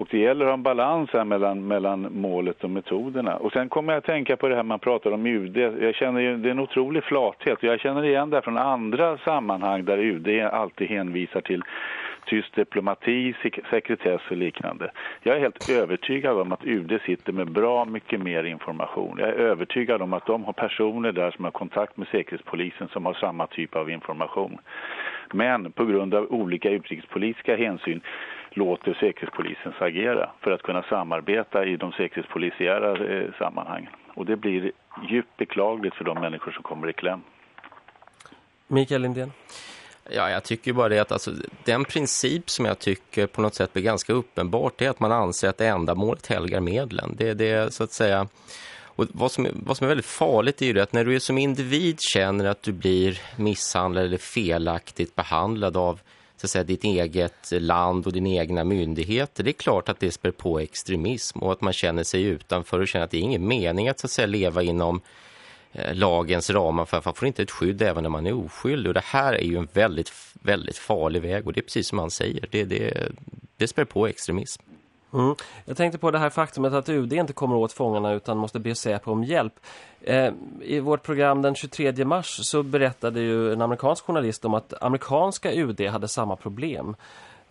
Och det gäller att ha en balans här mellan, mellan målet och metoderna. Och sen kommer jag att tänka på det här man pratar om UD. Jag känner ju, det är en otrolig flathet. Jag känner igen det från andra sammanhang där UD alltid hänvisar till tyst diplomati, sekretess och liknande. Jag är helt övertygad om att UD sitter med bra mycket mer information. Jag är övertygad om att de har personer där som har kontakt med Säkerhetspolisen som har samma typ av information. Men på grund av olika utrikespolitiska hänsyn låter Säkerhetspolisen agera för att kunna samarbeta i de säkerhetspolisiära eh, sammanhangen. Och det blir djupt beklagligt för de människor som kommer i kläm. Mikael Lindén? Ja, jag tycker bara det att alltså, den princip som jag tycker på något sätt blir ganska uppenbart är att man anser att ändamålet helgar medlen. Det, det är så att säga... Och vad som, vad som är väldigt farligt är ju det att när du som individ känner att du blir misshandlad eller felaktigt behandlad av så att säga, ditt eget land och dina egna myndigheter. Det är klart att det spär på extremism och att man känner sig utanför och känner att det är ingen mening att, så att säga, leva inom eh, lagens ramar för att man får inte ett skydd även när man är oskyldig. Och det här är ju en väldigt, väldigt farlig väg och det är precis som man säger. Det, det, det spär på extremism. Mm. Jag tänkte på det här faktumet att UD inte kommer åt fångarna utan måste be Säpo om hjälp. Eh, I vårt program den 23 mars så berättade ju en amerikansk journalist om att amerikanska UD hade samma problem.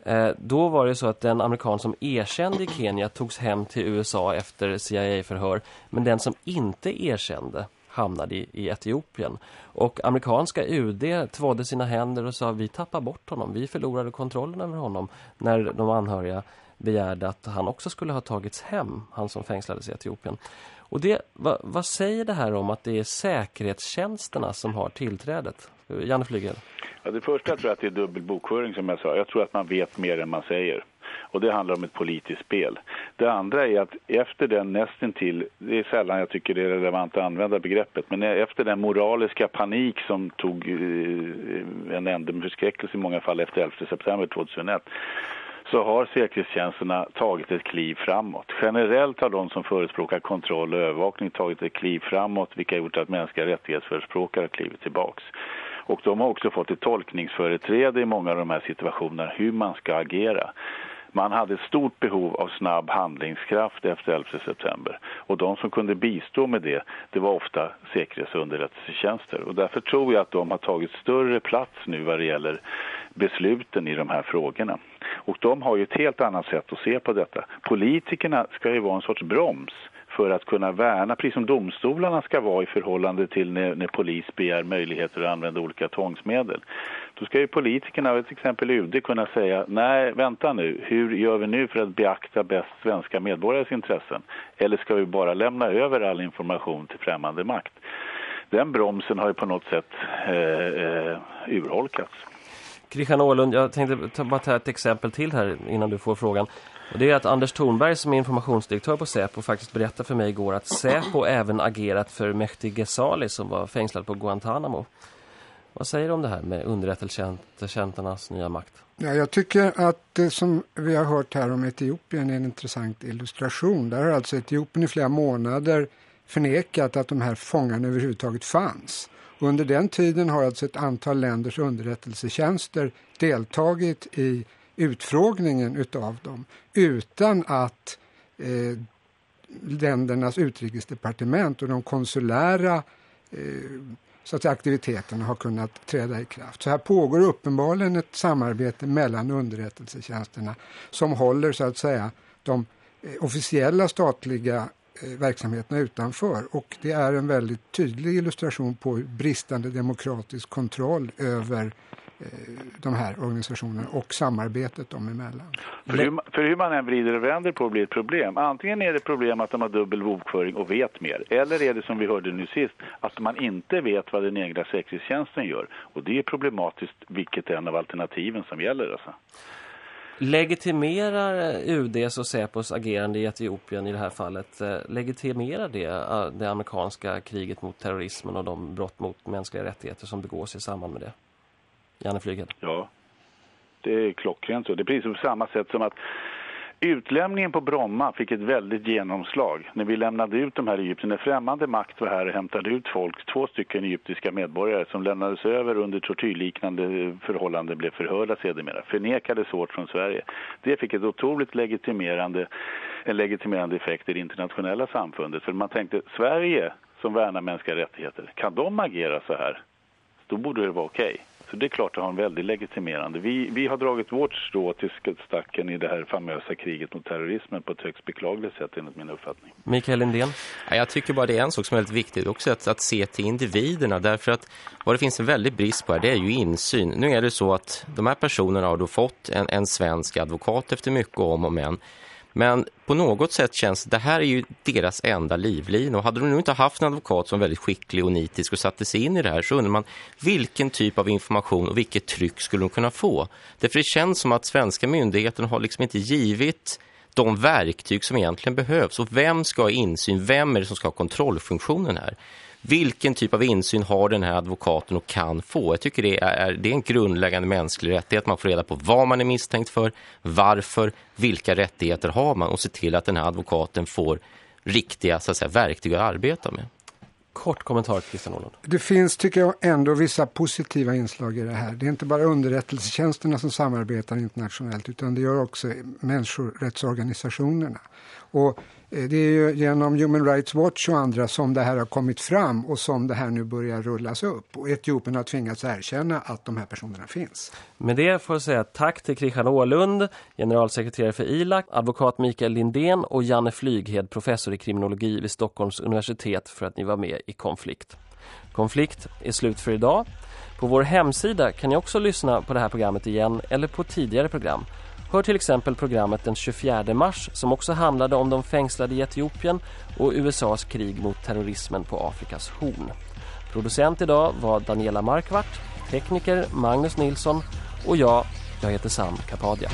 Eh, då var det så att den amerikan som erkände i Kenya togs hem till USA efter CIA-förhör. Men den som inte erkände hamnade i, i Etiopien. Och amerikanska UD tvådde sina händer och sa vi tappar bort honom. Vi förlorade kontrollen över honom när de anhöriga begärde att han också skulle ha tagits hem, han som fängslades i Etiopien. Och det, vad, vad säger det här om att det är säkerhetstjänsterna som har tillträdet? Janne Flygel. Ja, det första tror jag att det är dubbel bokföring som jag sa. Jag tror att man vet mer än man säger. Och det handlar om ett politiskt spel. Det andra är att efter den nästan till, det är sällan jag tycker det är relevant att använda begreppet, men efter den moraliska panik som tog eh, en ände med förskräckelse i många fall efter 11 september 2001 så har säkerhetstjänsterna tagit ett kliv framåt. Generellt har de som förespråkar kontroll och övervakning tagit ett kliv framåt vilket har gjort att mänskliga rättighetsförespråkare har klivit tillbaks. Och de har också fått ett tolkningsföreträde i många av de här situationerna hur man ska agera. Man hade ett stort behov av snabb handlingskraft efter 11 september. Och de som kunde bistå med det, det var ofta säkerhetsunderrättelsetjänster. Och därför tror jag att de har tagit större plats nu vad det gäller besluten i de här frågorna. Och de har ju ett helt annat sätt att se på detta. Politikerna ska ju vara en sorts broms för att kunna värna, precis som domstolarna ska vara i förhållande till när, när polis begär möjligheter att använda olika tvångsmedel. Då ska ju politikerna, till exempel UD, kunna säga nej, vänta nu, hur gör vi nu för att beakta bäst svenska medborgares intressen? Eller ska vi bara lämna över all information till främmande makt? Den bromsen har ju på något sätt eh, eh, urholkats. Christian Åhlund, jag tänkte ta, bara ta ett exempel till här innan du får frågan. Och det är att Anders Thornberg som är informationsdirektör på Säpo faktiskt berättade för mig igår att Säpo även agerat för Mehdi Ghezali som var fängslad på Guantanamo. Vad säger du om det här med underrättelsetjänsternas nya makt? Ja, jag tycker att det som vi har hört här om Etiopien är en intressant illustration. Där har alltså Etiopien i flera månader förnekat att de här fångarna överhuvudtaget fanns. Under den tiden har alltså ett antal länders underrättelsetjänster deltagit i utfrågningen utav dem utan att eh, ländernas utrikesdepartement och de konsulära eh, så att aktiviteterna har kunnat träda i kraft. Så här pågår uppenbarligen ett samarbete mellan underrättelsetjänsterna som håller så att säga de eh, officiella statliga Eh, verksamheterna utanför och det är en väldigt tydlig illustration på bristande demokratisk kontroll över eh, de här organisationerna och samarbetet dem emellan. För hur, för hur man än vrider och vänder på blir ett problem. Antingen är det problem att de har dubbel bokföring och vet mer. Eller är det som vi hörde nu sist, att man inte vet vad den egna säkerhetstjänsten gör. Och det är problematiskt vilket är en av alternativen som gäller. Alltså. Legitimerar eh, UDs och Säpos agerande i Etiopien i det här fallet, eh, legitimerar det eh, det amerikanska kriget mot terrorismen och de brott mot mänskliga rättigheter som begås i samband med det? Janne Flyghed? Ja, det är klockrent så. Det är precis på samma sätt som att Utlämningen på Bromma fick ett väldigt genomslag när vi lämnade ut de här Egypten. När främmande makt var här och hämtade ut folk, två stycken egyptiska medborgare som lämnades över under tortyrliknande förhållanden blev förhörda sedermera, förnekades hårt från Sverige. Det fick ett otroligt legitimerande, en legitimerande effekt i det internationella samfundet. För man tänkte, Sverige som värnar mänskliga rättigheter, kan de agera så här? Då borde det vara okej. Okay. Så det är klart att har en väldigt legitimerande. Vi, vi har dragit vårt strå till stacken i det här famösa kriget mot terrorismen på ett högst beklagligt sätt enligt min uppfattning. Mikael Lindén? Ja, jag tycker bara det är en sak som är väldigt viktigt också att, att se till individerna därför att vad det finns en väldig brist på här det är ju insyn. Nu är det så att de här personerna har då fått en, en svensk advokat efter mycket om och men men på något sätt känns det här är ju deras enda livlin och hade de nu inte haft en advokat som är väldigt skicklig och nitisk och satte sig in i det här så undrar man vilken typ av information och vilket tryck skulle de kunna få. Därför det känns som att svenska myndigheten har liksom inte givit de verktyg som egentligen behövs och vem ska ha insyn, vem är det som ska ha kontrollfunktionen här? Vilken typ av insyn har den här advokaten och kan få. Jag tycker det är, det är en grundläggande mänsklig rättighet. Man får reda på vad man är misstänkt för, varför, vilka rättigheter har man och se till att den här advokaten får riktiga så att säga, verktyg att arbeta med. Kort kommentar Christian Åland. Det finns tycker jag ändå vissa positiva inslag i det här. Det är inte bara underrättelsetjänsterna som samarbetar internationellt utan det gör också människorättsorganisationerna. Och Eh, det är ju genom Human Rights Watch och andra som det här har kommit fram och som det här nu börjar rullas upp. Och Etiopien har tvingats erkänna att de här personerna finns. Med det får jag säga tack till Christian Ålund, generalsekreterare för ILAC, advokat Mikael Lindén och Janne Flyghed, professor i kriminologi vid Stockholms universitet för att ni var med i Konflikt. Konflikt är slut för idag. På vår hemsida kan ni också lyssna på det här programmet igen eller på tidigare program. Hör till exempel programmet den 24 mars som också handlade om de fängslade i Etiopien och USAs krig mot terrorismen på Afrikas horn. Producent idag var Daniela Markvart, tekniker Magnus Nilsson och jag, jag heter Sam Kapadia.